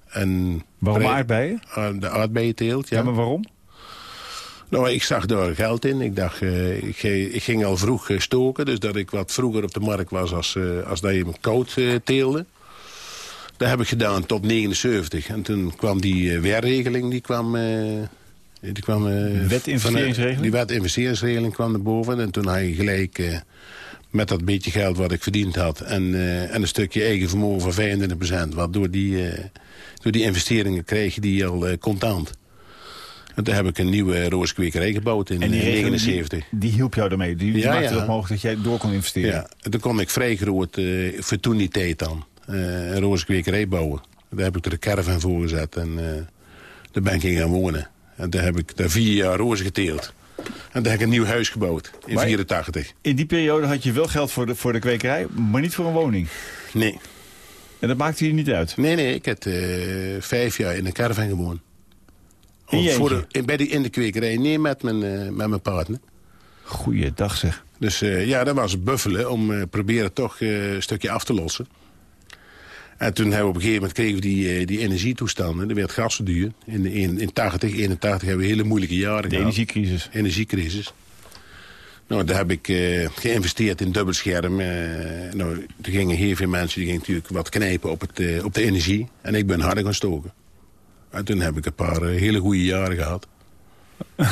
En Waarom aardbeien? Ah, De aardbeienteelt, Ja, maar waarom? nou, ik zag daar geld in. Ik dacht, eh, ik, ik ging al vroeg stoken. Dus dat ik wat vroeger op de markt was als, als dat je me koud teelde. Dat heb ik gedaan tot 79. En toen kwam die eh, weerregeling, die kwam... eh, die kwam eh, Wet investeringsregeling? Die wet investeringsregeling kwam naar boven. En toen had je gelijk met dat beetje geld wat ik verdiend had... en, en een stukje eigen vermogen van 25%. Wat door die, door die investeringen kreeg je die al contant. En toen heb ik een nieuwe rooskwekerij gebouwd in En die regeling, 79. die, hielp jou daarmee. Die, Ja, maakte ja. dat mogelijk dat jij door kon investeren. Ja, toen kon ik vrij groot, voor toen die tijd dan, een rooskwekerij bouwen. Daar heb ik er een caravan voor gezet. En, eh, Daar ben ik in gaan wonen. En daar heb ik daar vier jaar rozen geteeld. En daar heb ik een nieuw huis gebouwd in Maar- 84. In die periode had je wel geld voor de, voor de kwekerij, maar niet voor een woning. Nee, En dat maakte je niet uit. nee, nee. Ik heb eh, vijf jaar in een caravan gewoond. In voor de, in, bij die, in de kwekerij, nee, met mijn, eh, met mijn partner. Goeiedag zeg. Dus eh, ja, dat was buffelen om eh, proberen toch eh, een stukje af te lossen. En toen hebben we op een gegeven moment kregen we die, eh, die energietoestanden. Er werd gas duur. In, in, in 80, 81 hebben we hele moeilijke jaren De gehad. energiecrisis. Energiecrisis. Nou, daar heb ik eh, geïnvesteerd in dubbelscherm. eh nou, er gingen heel veel mensen die gingen natuurlijk wat knijpen op, het, op de energie. En ik ben harder gaan stoken. En toen heb ik een paar hele goede jaren gehad.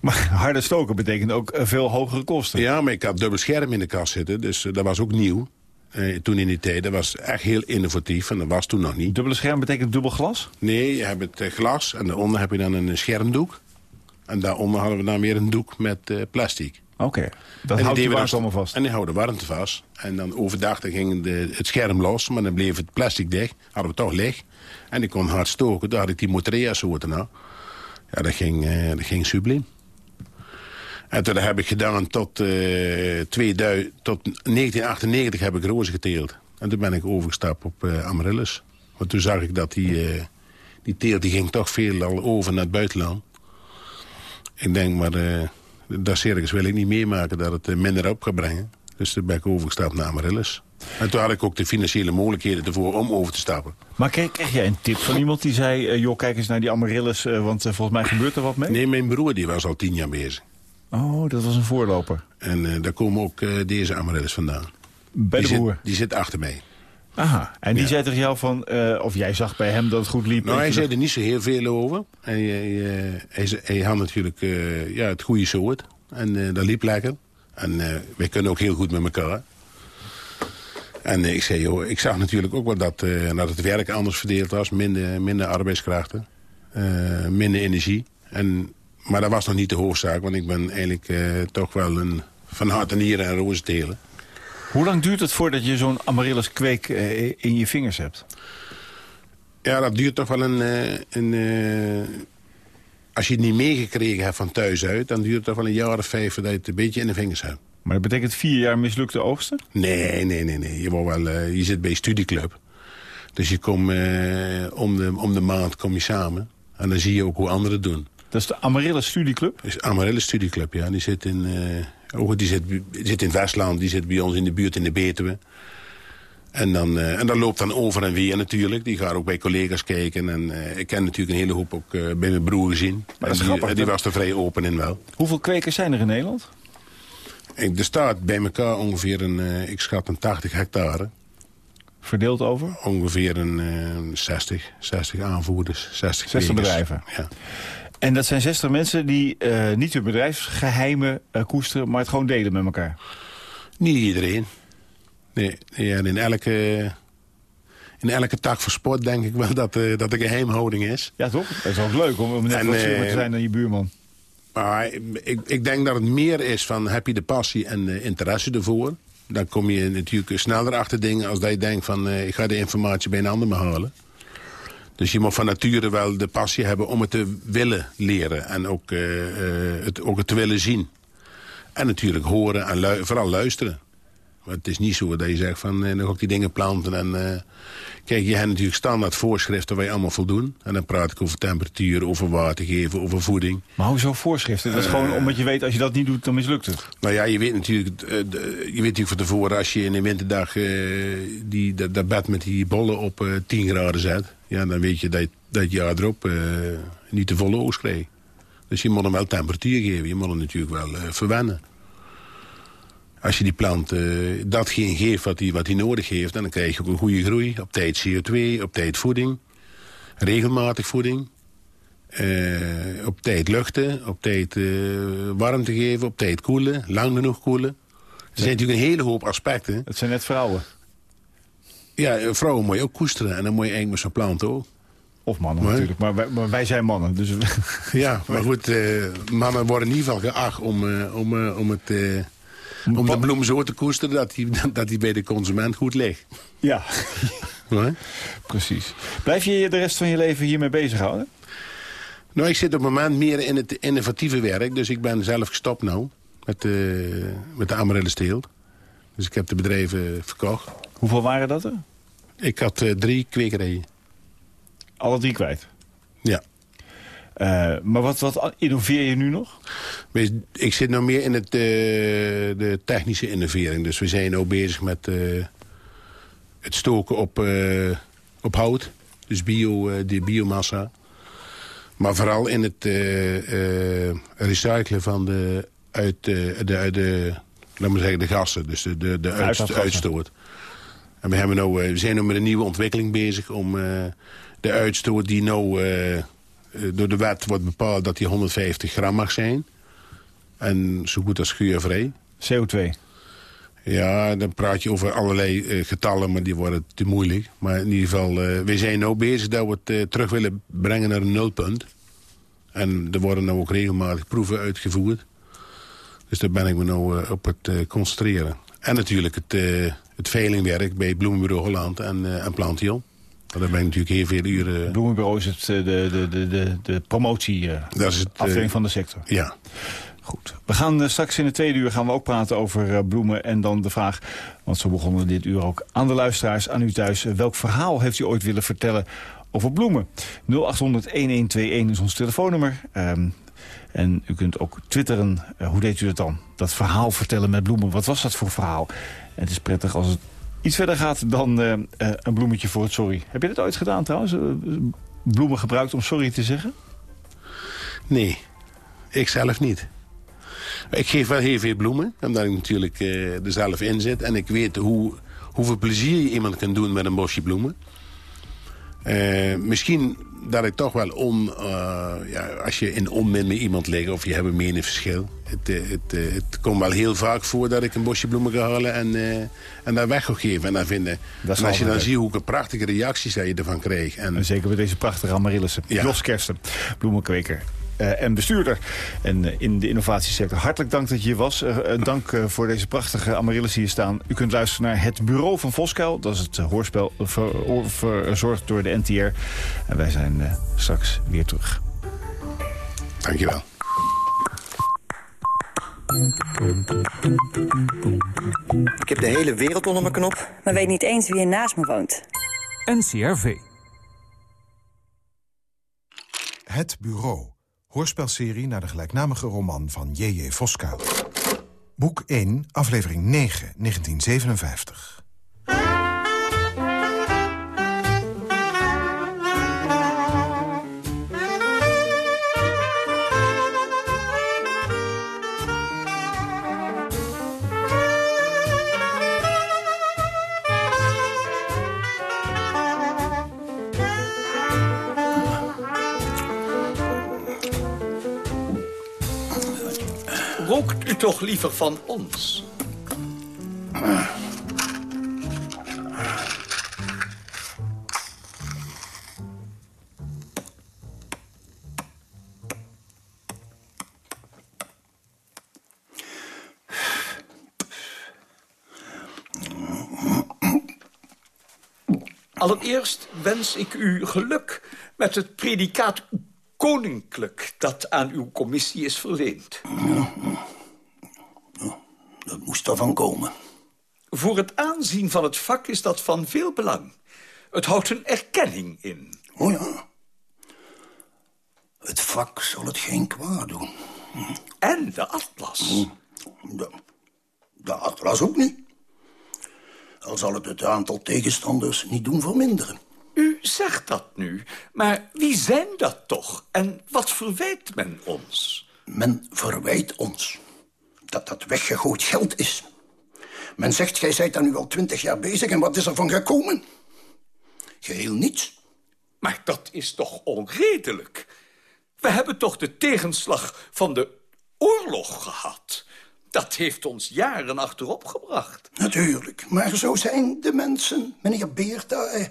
Maar harde stoken betekent ook veel hogere kosten. Ja, maar ik had dubbel scherm in de kast zitten, dus dat was ook nieuw. Eh, toen in die tijd, dat was echt heel innovatief en dat was toen nog niet. Dubbele scherm betekent dubbel glas? Nee, je hebt het eh, glas en daaronder heb je dan een schermdoek. En daaronder hadden we dan weer een doek met eh, plastic. Oké. Dat En houdt we warmte allemaal vast. En die houden warmte vast. En dan overdag dan ging de, het scherm los, maar dan bleef het plastic dicht. Hadden we toch licht. En die kon hard stoken. Daar had ik die Motorea soorten nou. Ja, dat ging, dat ging subliem. En toen heb ik gedaan tot, eh 2000, tot 1998 heb ik rozen geteeld. En toen ben ik overgestapt op eh amaryllis. Want toen zag ik dat die, eh, die teelt die ging toch veel al over naar het buitenland. Ik denk, maar eh, dat circus wil ik niet meemaken dat het eh, minder op gaat brengen. Dus toen ben ik overgestapt naar Amaryllis. En toen had ik ook de financiële mogelijkheden ervoor om over te stappen. Maar kreeg, kreeg jij een tip van iemand die zei... eh, joh, kijk eens naar die amaryllis, eh, want eh, volgens mij gebeurt er wat mee? Nee, mijn broer die was al tien jaar bezig. Oh, dat was een voorloper. En eh, daar komen ook eh, deze Amaryllis vandaan. Bij die de broer. Zit, die zit achter mij. Aha. En die Ja. zei tegen jou van... eh, of jij zag bij hem dat het goed liep. Nou, hij zei er niet zo heel veel over. Hij, hij, hij, had natuurlijk ja, het goede soort. En dat liep lekker. En wij kunnen ook heel goed met elkaar. En ik zei, joh, ik zag natuurlijk ook wel dat, dat het werk anders verdeeld was. Minder, minder arbeidskrachten. minder energie. En, maar dat was nog niet de hoofdzaak. Want ik ben eigenlijk eh, toch wel een van hart en nieren en rozen telen. Hoe lang duurt het voordat je zo'n amaryllis kweek eh, in je vingers hebt? Ja, dat duurt toch wel een... eh, een als je het niet meegekregen hebt van thuis uit... dan duurt het toch wel een jaar of vijf voordat je het een beetje in de vingers hebt. Maar dat betekent vier jaar mislukte oogsten? Nee, nee, nee. nee. Je, wordt wel, je zit bij je studieclub. Dus je komt om, de, om de maand kom je samen. En dan zie je ook hoe anderen het doen. Dat is de Amaryllis Studieclub. Dus Amaryllis Studieclub, ja. Die zit in, oh, die zit, zit in Westland, die zit bij ons in de buurt in de Betuwe. En, dan, eh, en dat loopt dan over en weer natuurlijk. Die gaat ook bij collega's kijken. En eh, ik ken natuurlijk een hele hoop ook bij mijn broer gezien. dat is die, grappig, die dat- was er vrij open in wel. Hoeveel kwekers zijn er in Nederland? En er staat bij elkaar ongeveer een, ik schat een 80 hectare. Verdeeld over? Ongeveer een eh, 60, 60 aanvoerders, 60, 60 kwekers. bedrijven. Ja. En dat zijn 60 mensen die eh, niet hun bedrijfsgeheimen eh, koesteren... maar het gewoon delen met elkaar. Niet iedereen. Nee, en in elke, in elke tak van sport denk ik wel dat, eh, dat er geheimhouding is. Ja, toch? Dat is ook leuk om net En, wat te zijn dan je buurman. Maar ik, ik denk dat het meer is van heb je de passie en de interesse ervoor. Dan kom je natuurlijk sneller achter dingen als dat je denkt van ik ga de informatie bij een ander maar halen. Dus je moet van nature wel de passie hebben om het te willen leren. En ook, eh, eh, het, ook het te willen zien. En natuurlijk horen en lu- vooral luisteren. Want het is niet zo dat je zegt van eh, dan ga ik die dingen planten. En, kijk, je hebt natuurlijk standaard voorschriften waar je allemaal voldoen. En dan praat ik over temperatuur, over water geven, over voeding. Maar hoezo voorschriften? Dat is gewoon omdat je weet, als je dat niet doet, dan mislukt het. Nou ja, je weet natuurlijk, de- je weet natuurlijk van tevoren als je in een winterdag die, dat, dat bed met die bollen op eh 10 graden zet. Ja, dan weet je dat dat jaar erop eh, niet de volle oogst krijgt. Dus je moet hem wel temperatuur geven. Je moet hem natuurlijk wel eh, verwennen. Als je die plant eh, datgene geeft wat hij wat nodig heeft... dan krijg je ook een goede groei. Op tijd CO2, op tijd voeding. Regelmatig voeding. Op tijd luchten, op tijd warmte geven, op tijd koelen, lang genoeg koelen. Er zijn natuurlijk een hele hoop aspecten. Het zijn net vrouwen. Ja, eh, vrouwen moet je ook koesteren en dan moet je eigenlijk met zo'n plant ook. Of mannen natuurlijk. Maar wij, maar wij zijn mannen. Dus Ja, maar goed, eh, mannen worden in ieder geval geacht om, eh, om, om, het, om de bloem zo te koesteren dat die, dat die bij de consument goed ligt. ja, precies. Blijf je de rest van je leven hiermee bezighouden? Nou, ik zit op het moment meer in het innovatieve werk. Dus ik ben zelf gestopt nou met, met de Amaryllis teelt. Dus ik heb de bedrijven verkocht. Hoeveel waren dat er? Ik had eh, drie kwekerijen. Alle drie kwijt. Ja. Eh, maar wat, wat innoveer je nu nog? Ik zit nou meer in het, eh, de technische innovering. Dus we zijn ook bezig met het stoken op, op hout. Dus bio, de biomassa. Maar vooral in het recyclen van de, uit, de, de, laat maar zeggen, de gassen. Dus de, de, de Uitlaatgassen. uitstoot. En we, hebben nou, we zijn nu met een nieuwe ontwikkeling bezig om eh, de uitstoot die nou eh, door de wet wordt bepaald dat die 150 gram mag zijn. En zo goed als schuurvrij. CO2. Ja, dan praat je over allerlei getallen, maar die worden te moeilijk. Maar in ieder geval, wij zijn nu bezig dat we het terug willen brengen naar een nulpunt. En er worden nou ook regelmatig proeven uitgevoerd. Dus daar ben ik me nou eh, op het concentreren. En natuurlijk het, het veilingwerk bij Bloemenbureau Holland en, eh en Plantion. Daar ben ik natuurlijk heel veel uren... Bloemenbureau is het, eh, de, de, de, de, de promotie eh, Dat is het, afdeling van de sector. Ja, Goed. We gaan straks in de tweede uur gaan we ook praten over bloemen. En dan de vraag, want zo begonnen we dit uur ook aan de luisteraars, aan u thuis. welk verhaal heeft u ooit willen vertellen over bloemen? 0800-1121 is ons telefoonnummer. Ehm, en u kunt ook twitteren. Eh, hoe deed u dat dan? Dat verhaal vertellen met bloemen. Wat was dat voor verhaal? Het is prettig als het iets verder gaat dan eh, eh, een bloemetje voor het sorry. Heb je dat ooit gedaan trouwens? Bloemen gebruikt om sorry te zeggen? nee, ik zelf niet. Ik geef wel heel veel bloemen, omdat ik natuurlijk eh, er zelf in zit. En ik weet hoe, hoeveel plezier je iemand kan doen met een bosje bloemen. Eh, misschien dat ik toch wel on, eh, ja, als je in onmin met iemand ligt of je hebt een meningsverschil. Het, eh, het, het komt wel heel vaak voor dat ik een bosje bloemen ga halen en, en daar weg ga geven. En, dan vinden. En als je dan ziet hoe prachtige reacties dat je ervan krijgt. En, En zeker bij deze prachtige amaryllissen. Ja. Jos Kersten, bloemenkweker. Eh, en bestuurder en eh, in de innovatiesector. Hartelijk dank dat je hier was. Eh, dank voor deze prachtige amaryllis hier staan. U kunt luisteren naar Het Bureau van Voskuil. Dat is het hoorspel ver- oor- verzorgd door de NTR. En wij zijn straks weer terug. Dankjewel. Ik heb de hele wereld onder mijn knop. maar weet niet eens wie er naast me woont. NCRV. Het Bureau. Hoorspelserie naar de gelijknamige roman van J.J. Voskuil. Boek 1, aflevering 9, 1957. Toch liever van ons? Allereerst wens ik u geluk met het predicaat koninklijk dat aan uw commissie is verleend. Dat moest ervan komen. Voor het aanzien van het vak is dat van veel belang. Het houdt een erkenning in. Oh ja. Het vak zal het geen kwaad doen. En de atlas. De, de atlas ook niet. Al zal het het aantal tegenstanders niet doen verminderen. U zegt dat nu, maar wie zijn dat toch? En wat verwijt men ons? Men verwijt ons dat dat weggegooid geld is. Men zegt, gij zijt daar nu al twintig jaar bezig en wat is er van gekomen? Geheel niets. Maar dat is toch onredelijk? We hebben toch de tegenslag van de oorlog gehad? Dat heeft ons jaren achterop gebracht. Natuurlijk, maar zo zijn de mensen, meneer Beerta. eh,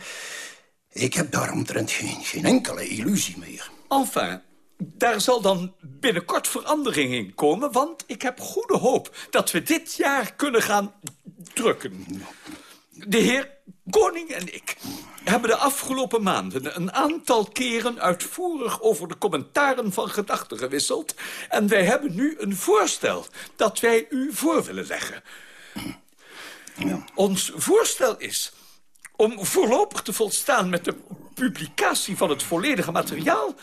Ik heb daaromtrent geen, geen enkele illusie meer. Enfin, daar zal dan binnenkort verandering in komen... want ik heb goede hoop dat we dit jaar kunnen gaan drukken. De heer Koning en ik hebben de afgelopen maanden een aantal keren uitvoerig over de commentaren van gedachten gewisseld. En wij hebben nu een voorstel dat wij u voor willen leggen. Ons voorstel is om voorlopig te volstaan met de publicatie van het volledige materiaal...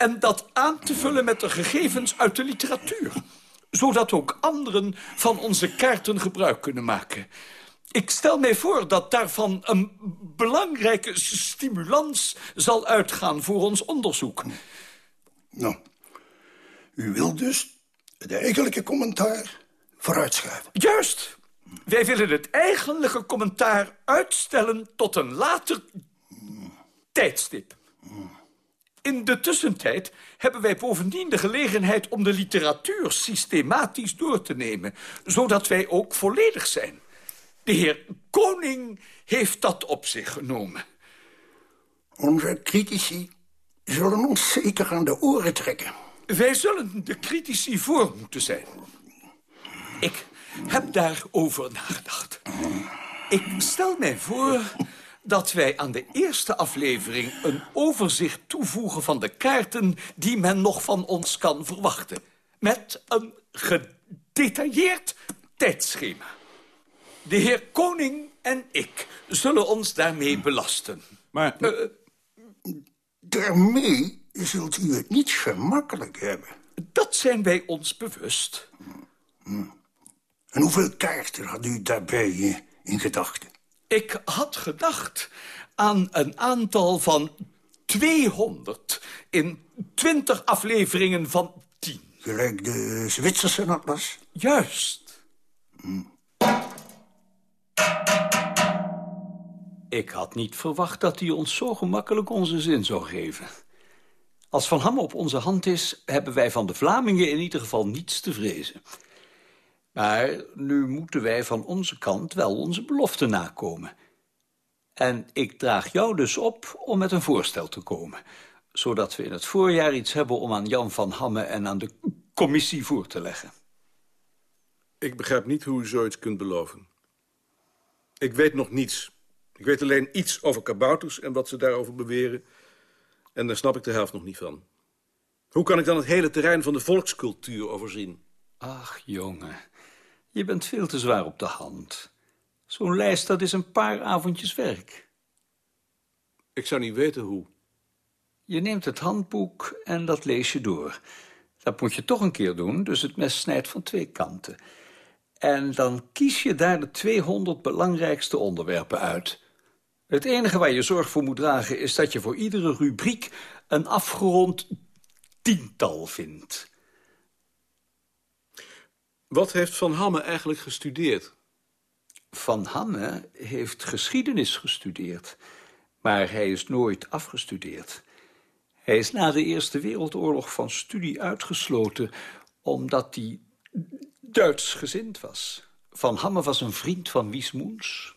en dat aan te vullen met de gegevens uit de literatuur. Zodat ook anderen van onze kaarten gebruik kunnen maken. Ik stel mij voor dat daarvan een belangrijke stimulans zal uitgaan voor ons onderzoek. Nou, u wilt dus het eigenlijke commentaar vooruitschuiven. Juist. Wij willen het eigenlijke commentaar uitstellen tot een later tijdstip. In de tussentijd hebben wij bovendien de gelegenheid om de literatuur systematisch door te nemen, zodat wij ook volledig zijn. De heer Koning heeft dat op zich genomen. Onze critici zullen ons zeker aan de oren trekken. Wij zullen de critici voor moeten zijn. Ik heb daarover nagedacht. Ik stel mij voor dat wij aan de eerste aflevering een overzicht toevoegen van de kaarten die men nog van ons kan verwachten. Met een gedetailleerd tijdschema. De heer Koning en ik zullen ons daarmee belasten. Maar Eh, Daarmee zult u het niet gemakkelijk hebben. dat zijn wij ons bewust. En hoeveel kaarten had u daarbij eh, in gedachten? Ik had gedacht aan een aantal van 200 in 20 afleveringen van 10. Gelijk de Zwitserse atlas? Juist. Ik had niet verwacht dat hij ons zo gemakkelijk onze zin zou geven. Als Van Hamme op onze hand is, hebben wij van de Vlamingen in ieder geval niets te vrezen. Maar nu moeten wij van onze kant wel onze belofte nakomen. En ik draag jou dus op om met een voorstel te komen. Zodat we in het voorjaar iets hebben om aan Jan van Hamme en aan de commissie voor te leggen. Ik begrijp niet hoe u zoiets kunt beloven. Ik weet nog niets. Ik weet alleen iets over kabouters en wat ze daarover beweren. En daar snap ik de helft nog niet van. Hoe kan ik dan het hele terrein van de volkscultuur overzien? Ach, jongen. Je bent veel te zwaar op de hand. Zo'n lijst, dat is een paar avondjes werk. Ik zou niet weten hoe. Je neemt het handboek en dat lees je door. Dat moet je toch een keer doen, dus het mes snijdt van twee kanten. En dan kies je daar de 200 belangrijkste onderwerpen uit. Het enige waar je zorg voor moet dragen is dat je voor iedere rubriek een afgerond tiental vindt. Wat heeft Van Hamme eigenlijk gestudeerd? Van Hamme heeft geschiedenis gestudeerd, maar hij is nooit afgestudeerd. Hij is na de Eerste Wereldoorlog van studie uitgesloten omdat hij Duits gezind was. Van Hamme was een vriend van Wies Moens.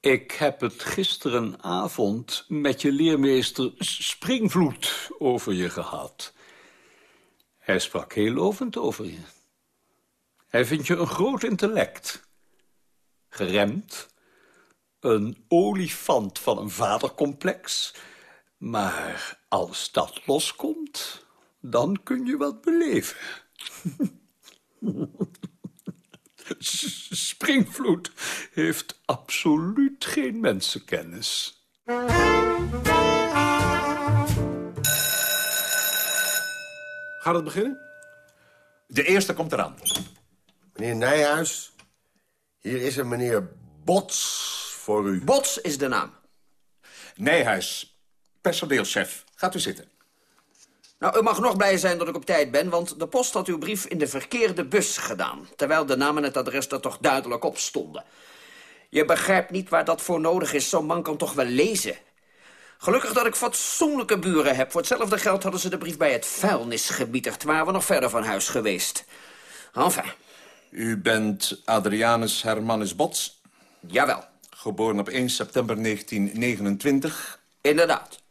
Ik heb het gisterenavond met je leermeester Springvloed over je gehad. Hij sprak heel lovend over je. Hij vindt je een groot intellect. Geremd. Een olifant van een vadercomplex. Maar als dat loskomt, dan kun je wat beleven. Springvloed heeft absoluut geen mensenkennis. Gaat het beginnen? De eerste komt eraan. Meneer Nijhuis, hier is een meneer Bots voor u. Bots is de naam. Nijhuis, personeelschef. Gaat u zitten. Nou, u mag nog blij zijn dat ik op tijd ben, want de post had uw brief in de verkeerde bus gedaan. Terwijl de naam en het adres er toch duidelijk op stonden. Je begrijpt niet waar dat voor nodig is. Zo'n man kan toch wel lezen. Gelukkig dat ik fatsoenlijke buren heb. Voor hetzelfde geld hadden ze de brief bij het vuilnis gebietigd. Waren we nog verder van huis geweest. Enfin. U bent Adrianus Hermanus Bots? Jawel. Geboren op 1 september 1929? Inderdaad.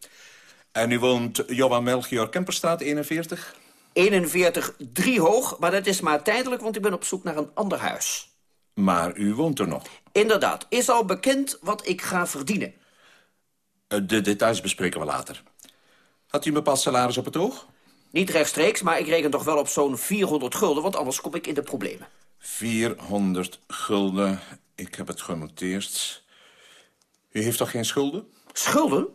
En u woont Johan Melchior Kemperstraat 41? 41 3 hoog, maar dat is maar tijdelijk, want ik ben op zoek naar een ander huis. Maar u woont er nog. Inderdaad. Is al bekend wat ik ga verdienen. Eh, De details bespreken we later. Had u een bepaald salaris op het oog? Niet rechtstreeks, maar ik reken toch wel op zo'n 400 gulden... want anders kom ik in de problemen. 400 gulden. Ik heb het genoteerd. U heeft toch geen schulden? Schulden?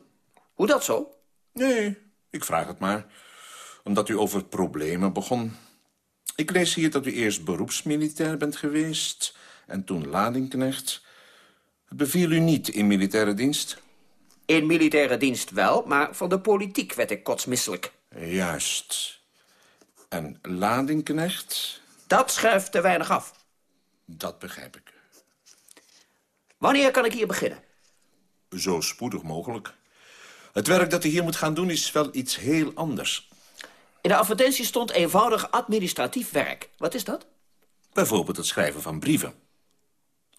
Hoe dat zo? Nee, ik vraag het maar. Omdat u over problemen begon. Ik lees hier dat u eerst beroepsmilitair bent geweest... en toen ladingknecht. Het beviel u niet in militaire dienst? In militaire dienst wel, maar van de politiek werd ik kotsmisselijk. Juist. En ladingknecht? Dat schuift te weinig af. Dat begrijp ik. Wanneer kan ik hier beginnen? Zo spoedig mogelijk. Het werk dat u hier moet gaan doen is wel iets heel anders. In de advertentie stond eenvoudig administratief werk. Wat is dat? Bijvoorbeeld het schrijven van brieven.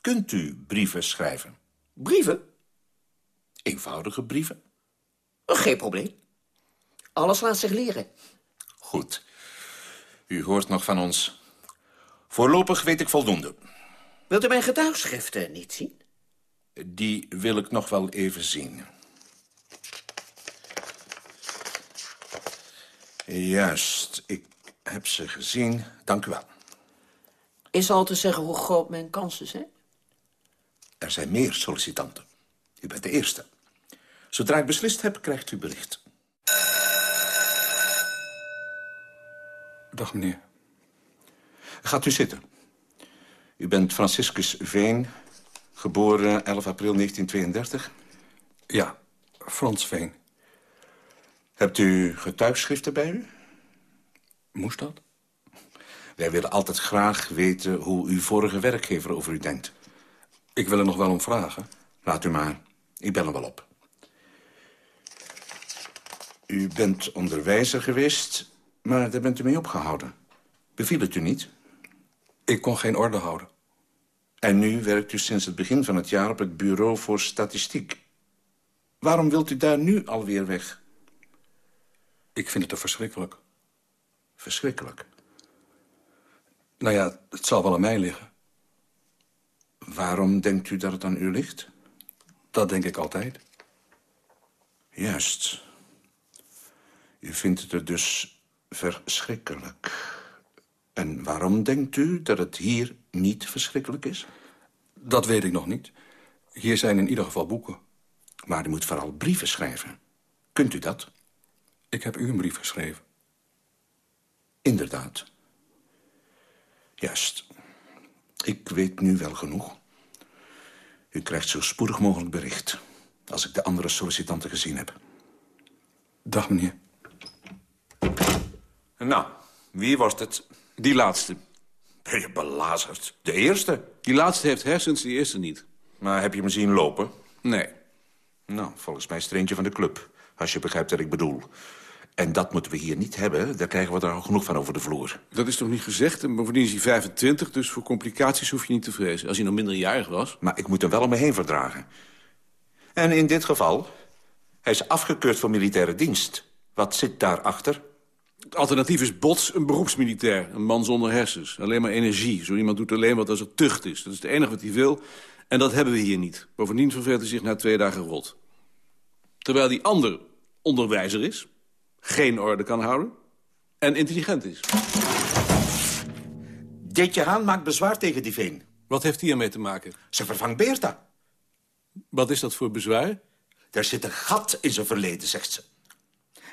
Kunt u brieven schrijven? Brieven? Eenvoudige brieven. Geen probleem. Alles laat zich leren. Goed. U hoort nog van ons. Voorlopig weet ik voldoende. Wilt u mijn getuigschriften niet zien? Die wil ik nog wel even zien. Juist, ik heb ze gezien. Dank u wel. Is al te zeggen hoe groot mijn kansen zijn? Er zijn meer sollicitanten. U bent de eerste. Zodra ik beslist heb, krijgt u bericht. Dag, meneer. Gaat u zitten. U bent Franciscus Veen, geboren 11 april 1932. Ja, Frans Veen. Hebt u getuigschriften bij u? Moest dat? Wij willen altijd graag weten hoe uw vorige werkgever over u denkt. Ik wil er nog wel om vragen. Laat u maar. Ik bel hem wel op. U bent onderwijzer geweest, maar daar bent u mee opgehouden. Beviel het u niet? Ik kon geen orde houden. En nu werkt u sinds het begin van het jaar op het Bureau voor Statistiek. Waarom wilt u daar nu alweer weg? Ik vind het te verschrikkelijk. Verschrikkelijk? Nou ja, het zal wel aan mij liggen. Waarom denkt u dat het aan u ligt? Dat denk ik altijd. Juist. U vindt het er dus verschrikkelijk. En waarom denkt u dat het hier niet verschrikkelijk is? Dat weet ik nog niet. Hier zijn in ieder geval boeken. Maar u moet vooral brieven schrijven. Kunt u dat? Ik heb u een brief geschreven. Inderdaad. Juist. Ik weet nu wel genoeg. U krijgt zo spoedig mogelijk bericht... als ik de andere sollicitanten gezien heb. Dag, meneer. Nou, wie was het? Die laatste. Ben je belazerd? De eerste? Die laatste heeft hersens, die eerste niet. Maar heb je hem zien lopen? Nee. Nou, volgens mij is het er eentje van de club. Als je begrijpt wat ik bedoel. En dat moeten we hier niet hebben. Daar krijgen we er al genoeg van over de vloer. Dat is toch niet gezegd? En bovendien is hij 25, dus voor complicaties hoef je niet te vrezen. Als hij nog minderjarig was. Maar ik moet hem wel om me heen verdragen. En in dit geval... Hij is afgekeurd voor militaire dienst. Wat zit daarachter? Het alternatief is Bots, een beroepsmilitair. Een man zonder hersens. Alleen maar energie. Zo iemand doet alleen wat als er tucht is. Dat is het enige wat hij wil. En dat hebben we hier niet. Bovendien verveelt hij zich na twee dagen rot. Terwijl die ander onderwijzer is. Geen orde kan houden. En intelligent is. Detje Haan maakt bezwaar tegen die veen. Wat heeft hij ermee te maken? Ze vervangt Beerta. Wat is dat voor bezwaar? Er zit een gat in zijn verleden, zegt ze.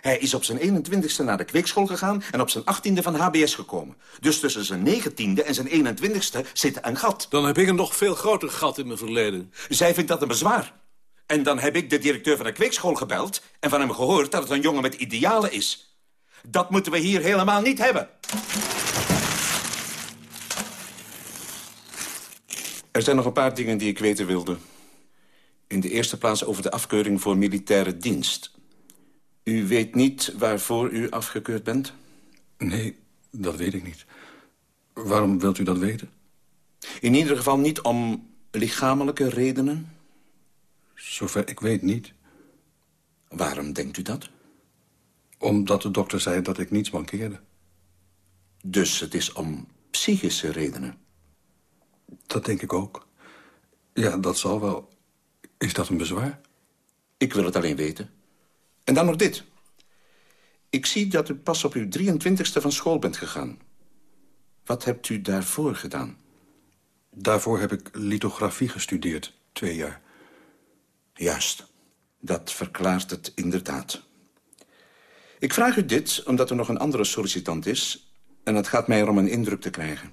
Hij is op zijn 21ste naar de kweekschool gegaan... en op zijn 18e van HBS gekomen. Dus tussen zijn 19e en zijn 21ste zit een gat. Dan heb ik een nog veel groter gat in mijn verleden. Zij vindt dat een bezwaar. En dan heb ik de directeur van de kweekschool gebeld... en van hem gehoord dat het een jongen met idealen is. Dat moeten we hier helemaal niet hebben. Er zijn nog een paar dingen die ik weten wilde. In de eerste plaats over de afkeuring voor militaire dienst. U weet niet waarvoor u afgekeurd bent? Nee, dat weet ik niet. Waarom wilt u dat weten? In ieder geval niet om lichamelijke redenen? Zover ik weet niet. Waarom denkt u dat? Omdat de dokter zei dat ik niets mankeerde. Dus het is om psychische redenen? Dat denk ik ook. Ja, dat zal wel. Is dat een bezwaar? Ik wil het alleen weten. En dan nog dit. Ik zie dat u pas op uw 23ste van school bent gegaan. Wat hebt u daarvoor gedaan? Daarvoor heb ik lithografie gestudeerd, twee jaar. Juist. Dat verklaart het inderdaad. Ik vraag u dit omdat er nog een andere sollicitant is... en het gaat mij erom een indruk te krijgen.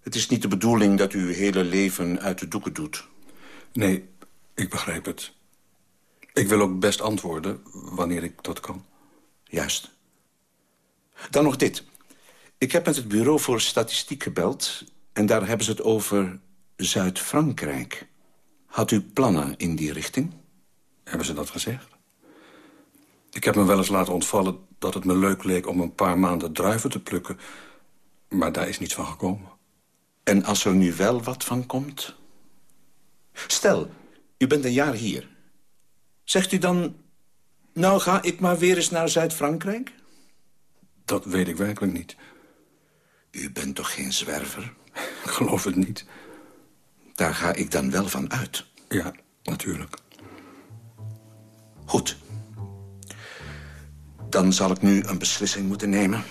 Het is niet de bedoeling dat u uw hele leven uit de doeken doet. Nee, ik begrijp het. Ik wil ook best antwoorden, wanneer ik dat kan. Juist. Dan nog dit. Ik heb met het Bureau voor Statistiek gebeld... en daar hebben ze het over Zuid-Frankrijk. Had u plannen in die richting? Hebben ze dat gezegd? Ik heb me wel eens laten ontvallen dat het me leuk leek om een paar maanden druiven te plukken. Maar daar is niets van gekomen. En als er nu wel wat van komt? Stel, u bent een jaar hier. Zegt u dan, nou ga ik maar weer eens naar Zuid-Frankrijk? Dat weet ik werkelijk niet. U bent toch geen zwerver? Ik geloof het niet. Daar ga ik dan wel van uit. Ja, natuurlijk. Goed. Dan zal ik nu een beslissing moeten nemen.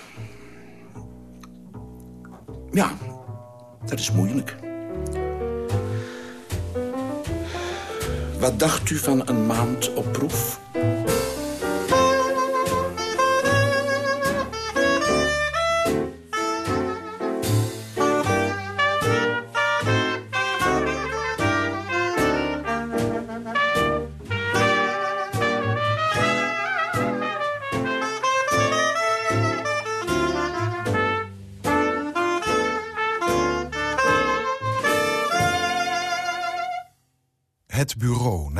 Ja, dat is moeilijk. Wat dacht u van een maand op proef?